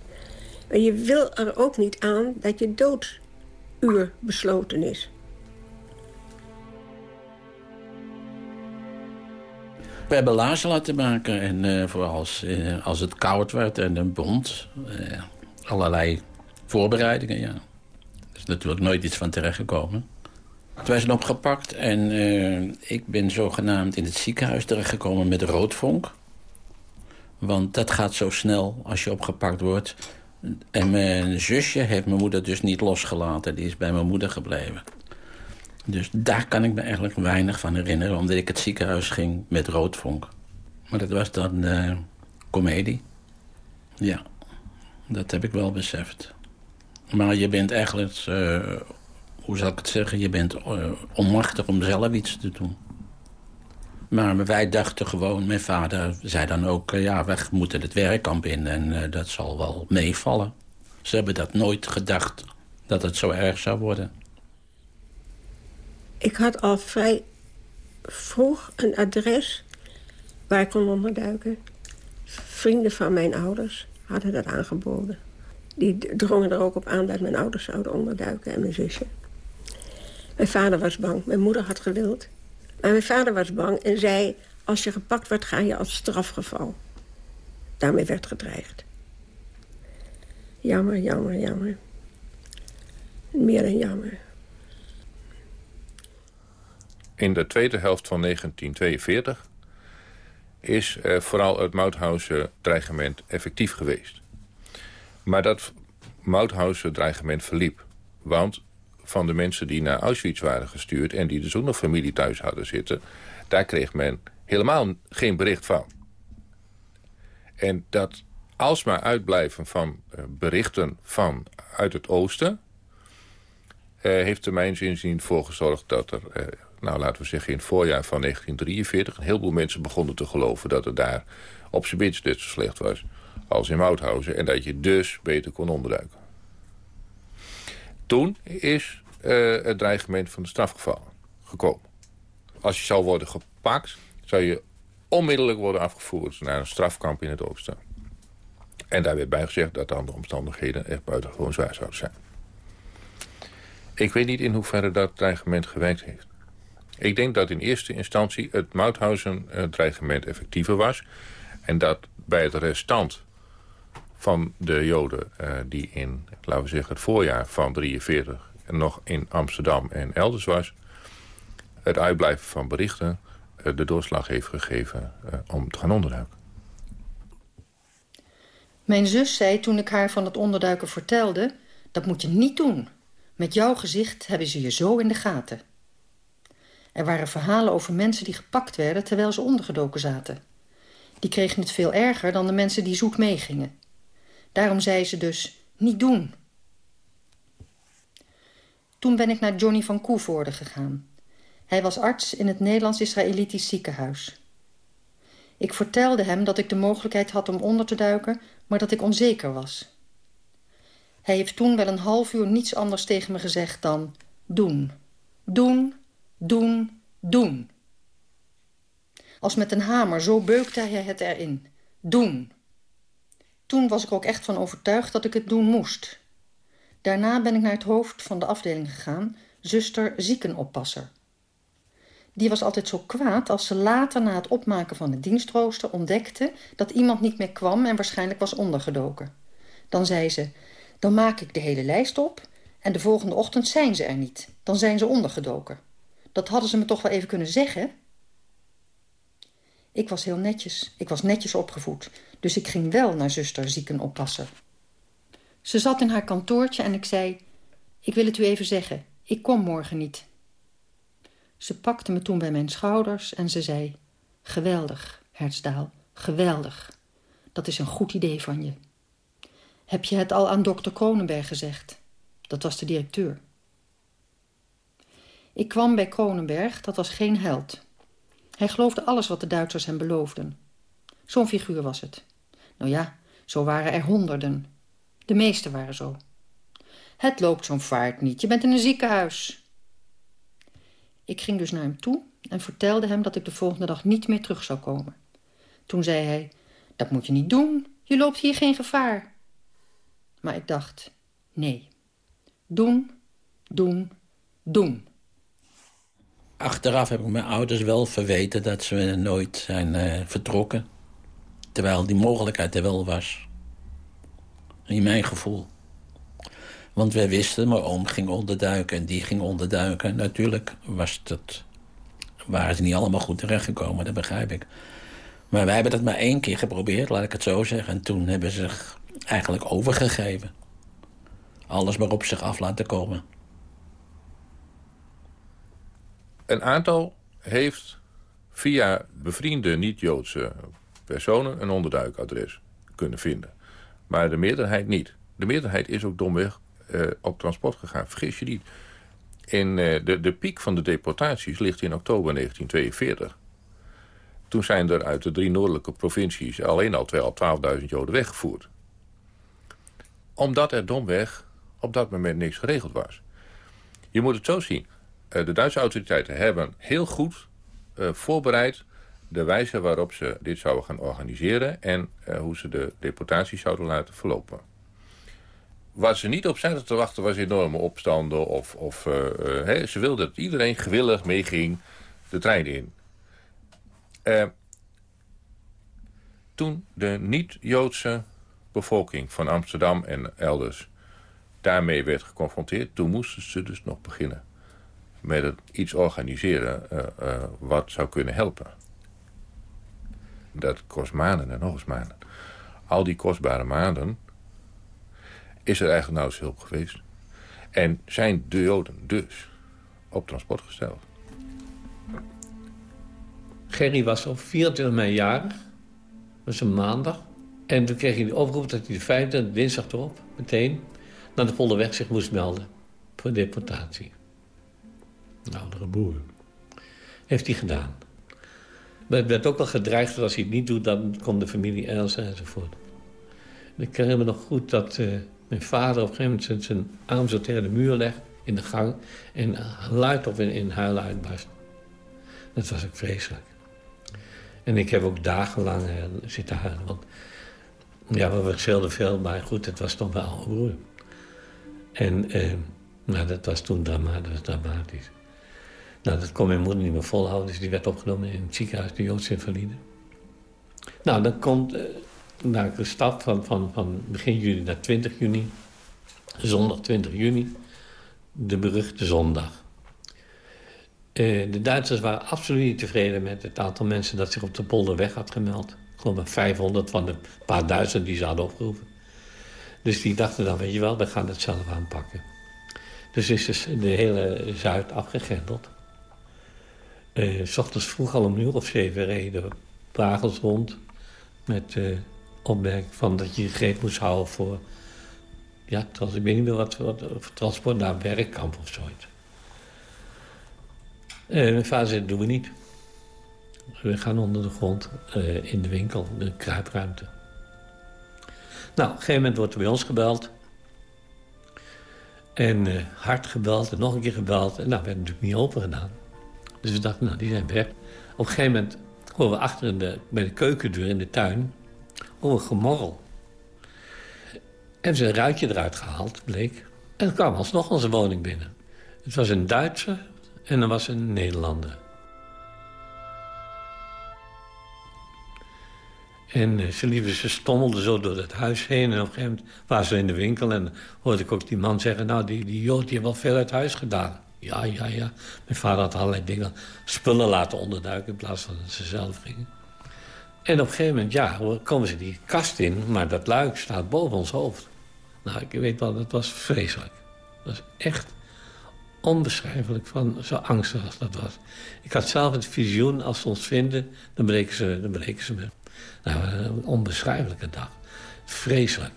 Maar je wil er ook niet aan dat je dooduur besloten is. We hebben laarzen laten maken. En uh, vooral als, uh, als het koud werd en een bond. Uh, allerlei voorbereidingen, ja. Er is natuurlijk nooit iets van terechtgekomen. Wij zijn opgepakt en ik ben zogenaamd in het ziekenhuis terechtgekomen met roodvonk. Want dat gaat zo snel als je opgepakt wordt. En mijn zusje heeft mijn moeder dus niet losgelaten. Die is bij mijn moeder gebleven. Dus daar kan ik me eigenlijk weinig van herinneren... omdat ik het ziekenhuis ging met roodvonk. Maar dat was dan uh, komedie. Ja, dat heb ik wel beseft. Maar je bent eigenlijk, uh, hoe zal ik het zeggen... je bent uh, onmachtig om zelf iets te doen. Maar wij dachten gewoon, mijn vader zei dan ook... ja, we moeten het werkkamp in en dat zal wel meevallen. Ze hebben dat nooit gedacht dat het zo erg zou worden. Ik had al vrij vroeg een adres waar ik kon onderduiken. Vrienden van mijn ouders hadden dat aangeboden. Die drongen er ook op aan dat mijn ouders zouden onderduiken en mijn zusje. Mijn vader was bang. Mijn moeder had gewild. Maar mijn vader was bang en zei... als je gepakt wordt, ga je als strafgeval. Daarmee werd gedreigd. Jammer, jammer, jammer. Meer dan jammer. In de tweede helft van 1942 is eh, vooral het Mauthausen-dreigement effectief geweest. Maar dat Mauthausen-dreigement verliep. Want van de mensen die naar Auschwitz waren gestuurd... en die dus ook nog familie thuis hadden zitten... daar kreeg men helemaal geen bericht van. En dat alsmaar uitblijven van uh, berichten van uit het oosten... Uh, heeft er mijn inzien voor gezorgd dat er, uh, nou laten we zeggen in het voorjaar van 1943... een heleboel mensen begonnen te geloven dat het daar op zijn minst net zo slecht was als in Mauthausen... en dat je dus beter kon onderduiken. Toen is uh, het dreigement van de strafgeval gekomen. Als je zou worden gepakt, zou je onmiddellijk worden afgevoerd naar een strafkamp in het oosten. En daar werd bij gezegd dat de omstandigheden echt buitengewoon zwaar zouden zijn. Ik weet niet in hoeverre dat dreigement gewerkt heeft. Ik denk dat in eerste instantie het Mauthausen-dreigement effectiever was... en dat bij het restant van de Joden uh, die in, laten we zeggen, het voorjaar van 43 nog in Amsterdam en elders was... het uitblijven van berichten uh, de doorslag heeft gegeven uh, om te gaan onderduiken. Mijn zus zei toen ik haar van het onderduiken vertelde... dat moet je niet doen. Met jouw gezicht hebben ze je zo in de gaten. Er waren verhalen over mensen die gepakt werden terwijl ze ondergedoken zaten. Die kregen het veel erger dan de mensen die zoet meegingen. Daarom zei ze dus, niet doen. Toen ben ik naar Johnny van Koevoorde gegaan. Hij was arts in het Nederlands-Israëlitisch ziekenhuis. Ik vertelde hem dat ik de mogelijkheid had om onder te duiken... maar dat ik onzeker was. Hij heeft toen wel een half uur niets anders tegen me gezegd dan... doen, doen, doen, doen. Als met een hamer, zo beukte hij het erin. Doen. Toen was ik ook echt van overtuigd dat ik het doen moest. Daarna ben ik naar het hoofd van de afdeling gegaan, zuster ziekenoppasser. Die was altijd zo kwaad als ze later na het opmaken van het dienstrooster ontdekte dat iemand niet meer kwam en waarschijnlijk was ondergedoken. Dan zei ze, dan maak ik de hele lijst op en de volgende ochtend zijn ze er niet. Dan zijn ze ondergedoken. Dat hadden ze me toch wel even kunnen zeggen? Ik was heel netjes. Ik was netjes opgevoed. Dus ik ging wel naar zuster ziekenoppasser. Ze zat in haar kantoortje en ik zei... Ik wil het u even zeggen. Ik kom morgen niet. Ze pakte me toen bij mijn schouders en ze zei... Geweldig, Hertsdaal, geweldig. Dat is een goed idee van je. Heb je het al aan dokter Kronenberg gezegd? Dat was de directeur. Ik kwam bij Kronenberg, dat was geen held. Hij geloofde alles wat de Duitsers hem beloofden. Zo'n figuur was het. Nou ja, zo waren er honderden. De meeste waren zo. Het loopt zo'n vaart niet, je bent in een ziekenhuis. Ik ging dus naar hem toe en vertelde hem dat ik de volgende dag niet meer terug zou komen. Toen zei hij, dat moet je niet doen, je loopt hier geen gevaar. Maar ik dacht, nee, doen, doen, doen. Achteraf heb ik mijn ouders wel verweten dat ze nooit zijn uh, vertrokken. Terwijl die mogelijkheid er wel was. In mijn gevoel. Want wij wisten, mijn oom ging onderduiken en die ging onderduiken. Natuurlijk was dat, waren ze niet allemaal goed terechtgekomen, dat begrijp ik. Maar wij hebben dat maar één keer geprobeerd, laat ik het zo zeggen. En toen hebben ze zich eigenlijk overgegeven. Alles maar op zich af laten komen. Een aantal heeft via bevriende niet-Joodse personen een onderduikadres kunnen vinden. Maar de meerderheid niet. De meerderheid is ook domweg uh, op transport gegaan. Vergis je niet. In, uh, de, de piek van de deportaties ligt in oktober 1942. Toen zijn er uit de drie noordelijke provincies alleen al 12.000 Joden weggevoerd. Omdat er domweg op dat moment niks geregeld was. Je moet het zo zien. Uh, de Duitse autoriteiten hebben heel goed voorbereid de wijze waarop ze dit zouden gaan organiseren... en uh, hoe ze de deportatie zouden laten verlopen. Waar ze niet op zaten te wachten was enorme opstanden. Of, of, ze wilden dat iedereen gewillig meeging de trein in. Toen de niet-Joodse bevolking van Amsterdam en elders daarmee werd geconfronteerd... toen moesten ze dus nog beginnen met het iets organiseren uh, uh, wat zou kunnen helpen. Dat kost maanden en nog eens maanden. Al die kostbare maanden is er eigenlijk nauwelijks hulp geweest. En zijn de Joden dus op transport gesteld. Gerry was op 24 mei jarig. Dat was een maandag. En toen kreeg hij de oproep dat hij de vijfde, dinsdag erop, meteen... naar de Polderweg zich moest melden voor deportatie. Een oudere boer. Heeft hij gedaan. Maar het werd ook al gedreigd dat als hij het niet doet... dan komt de familie Elsa enzovoort. En ik herinner me nog goed dat uh, mijn vader op een gegeven moment... zijn arm zo tegen de muur legt in de gang... en luid op in, in huilen uitbarst. Dat was ook vreselijk. En ik heb ook dagenlang uh, zitten huilen. Want ja, we verschilden veel, maar goed, het was toch wel een broer. En uh, nou, dat was toen dramatisch. Nou, dat kon mijn moeder niet meer volhouden, dus die werd opgenomen in het ziekenhuis, de Joodse invalide. Nou, dan komt uh, nou, de stap van, van, van begin juni naar 20 juni, zondag 20 juni, de beruchte zondag. Uh, de Duitsers waren absoluut niet tevreden met het aantal mensen dat zich op de Polderweg had gemeld. Ik geloof maar 500 van de paar duizend die ze hadden opgeroepen. Dus die dachten dan, weet je wel, we gaan het zelf aanpakken. Dus is dus de hele Zuid afgegrendeld. Uh, s vroeg al om een uur of zeven reden wagels rond. Met uh, opmerking van dat je je greep moest houden voor... Ja, ik weet niet meer wat, transport naar een werkkamp of zoiets. Uh, mijn vader zei, dat doen we niet. We gaan onder de grond in de winkel, de kruipruimte. Nou, op een gegeven moment wordt er bij ons gebeld. En hard gebeld en nog een keer gebeld. En nou, werd natuurlijk niet open gedaan. Dus we dachten, nou, die zijn weg. Op een gegeven moment horen we achter de, bij de keukendeur in de tuin... horen we gemorrel. Hebben ze een ruitje eruit gehaald, bleek. En er kwam alsnog onze woning binnen. Het was een Duitser en er was een Nederlander. En uh, ze liepen, ze stommelden zo door het huis heen. En op een gegeven moment waren ze in de winkel. En hoorde ik ook die man zeggen... nou, die, die Jood heeft wel veel uit huis gedaan. Ja, ja, ja. Mijn vader had allerlei dingen, spullen laten onderduiken... in plaats van dat ze zelf gingen. En op een gegeven moment, ja, komen ze die kast in... maar dat luik staat boven ons hoofd. Nou, ik weet wel, dat was vreselijk. Dat was echt onbeschrijfelijk van zo angstig als dat was. Ik had zelf het visioen, als ze ons vinden, dan breken ze, dan breken ze me. Nou, een onbeschrijfelijke dag. Vreselijk.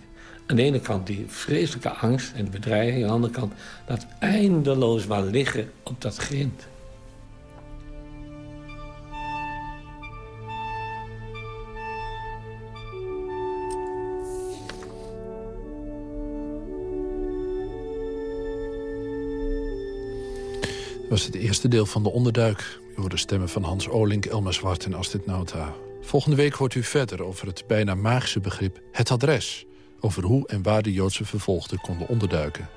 Aan de ene kant die vreselijke angst en bedreiging. Aan de andere kant dat eindeloos maar liggen op dat grind. Was het eerste deel van de onderduik. U hoorde stemmen van Hans Olink, Elma Zwart en Astrid Nauta. Volgende week hoort u verder over het bijna magische begrip het adres. Over hoe en waar de Joodse vervolgden konden onderduiken.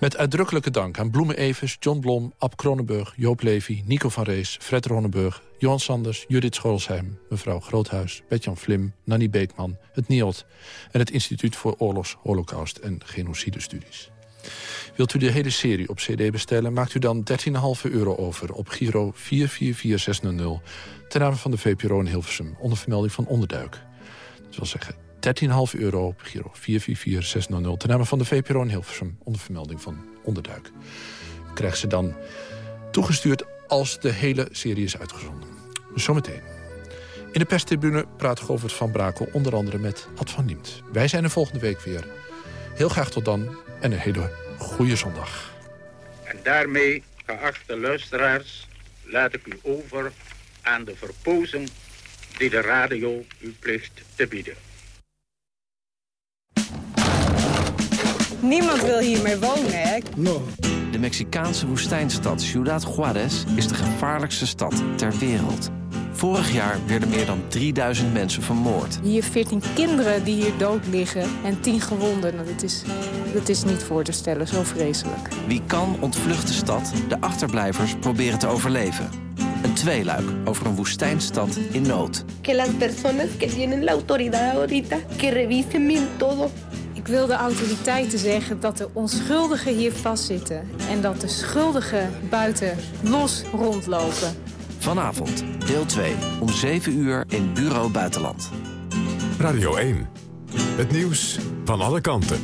Met uitdrukkelijke dank aan Bloemen Evers, John Blom, Ab Kronenburg, Joop Levy, Nico van Rees, Fred Ronenburg, Johan Sanders, Judith Schoolsheim, mevrouw Groothuis, Betjan Vlim, Nanny Beekman, het NIOD en het Instituut voor Oorlogs, Holocaust en Genocidestudies. Wilt u de hele serie op cd bestellen, maakt u dan 13,5 euro over op Giro 444600 ten name van de VPRO in Hilversum, onder vermelding van Onderduik. Dat wil zeggen 13,5 euro op Giro 444600 ten name van de VPRO in Hilversum, onder vermelding van Onderduik. Krijgt ze dan toegestuurd als de hele serie is uitgezonden. Zometeen. In de perstribune praat Govert van Brakel onder andere met Ad van Liemt. Wij zijn er volgende week weer. Heel graag tot dan en een hele goede zondag. En daarmee, geachte luisteraars, laat ik u over aan de verpozen die de radio u plicht te bieden. Niemand wil hier meer wonen, hè? No. De Mexicaanse woestijnstad Ciudad Juarez is de gevaarlijkste stad ter wereld. Vorig jaar werden meer dan 3000 mensen vermoord. Hier 14 kinderen die hier dood liggen en 10 gewonden. Nou, dat, is, dat is niet voor te stellen, zo vreselijk. Wie kan ontvlucht de stad, de achterblijvers proberen te overleven. Een tweeluik over een woestijnstad in nood. Que las personas que tienen la autoridad ahorita, que revisen bien todo. Ik wil de autoriteiten zeggen dat de onschuldigen hier vastzitten... en dat de schuldigen buiten los rondlopen. Vanavond, deel 2, om 7 uur in Bureau Buitenland. Radio 1. Het nieuws van alle kanten.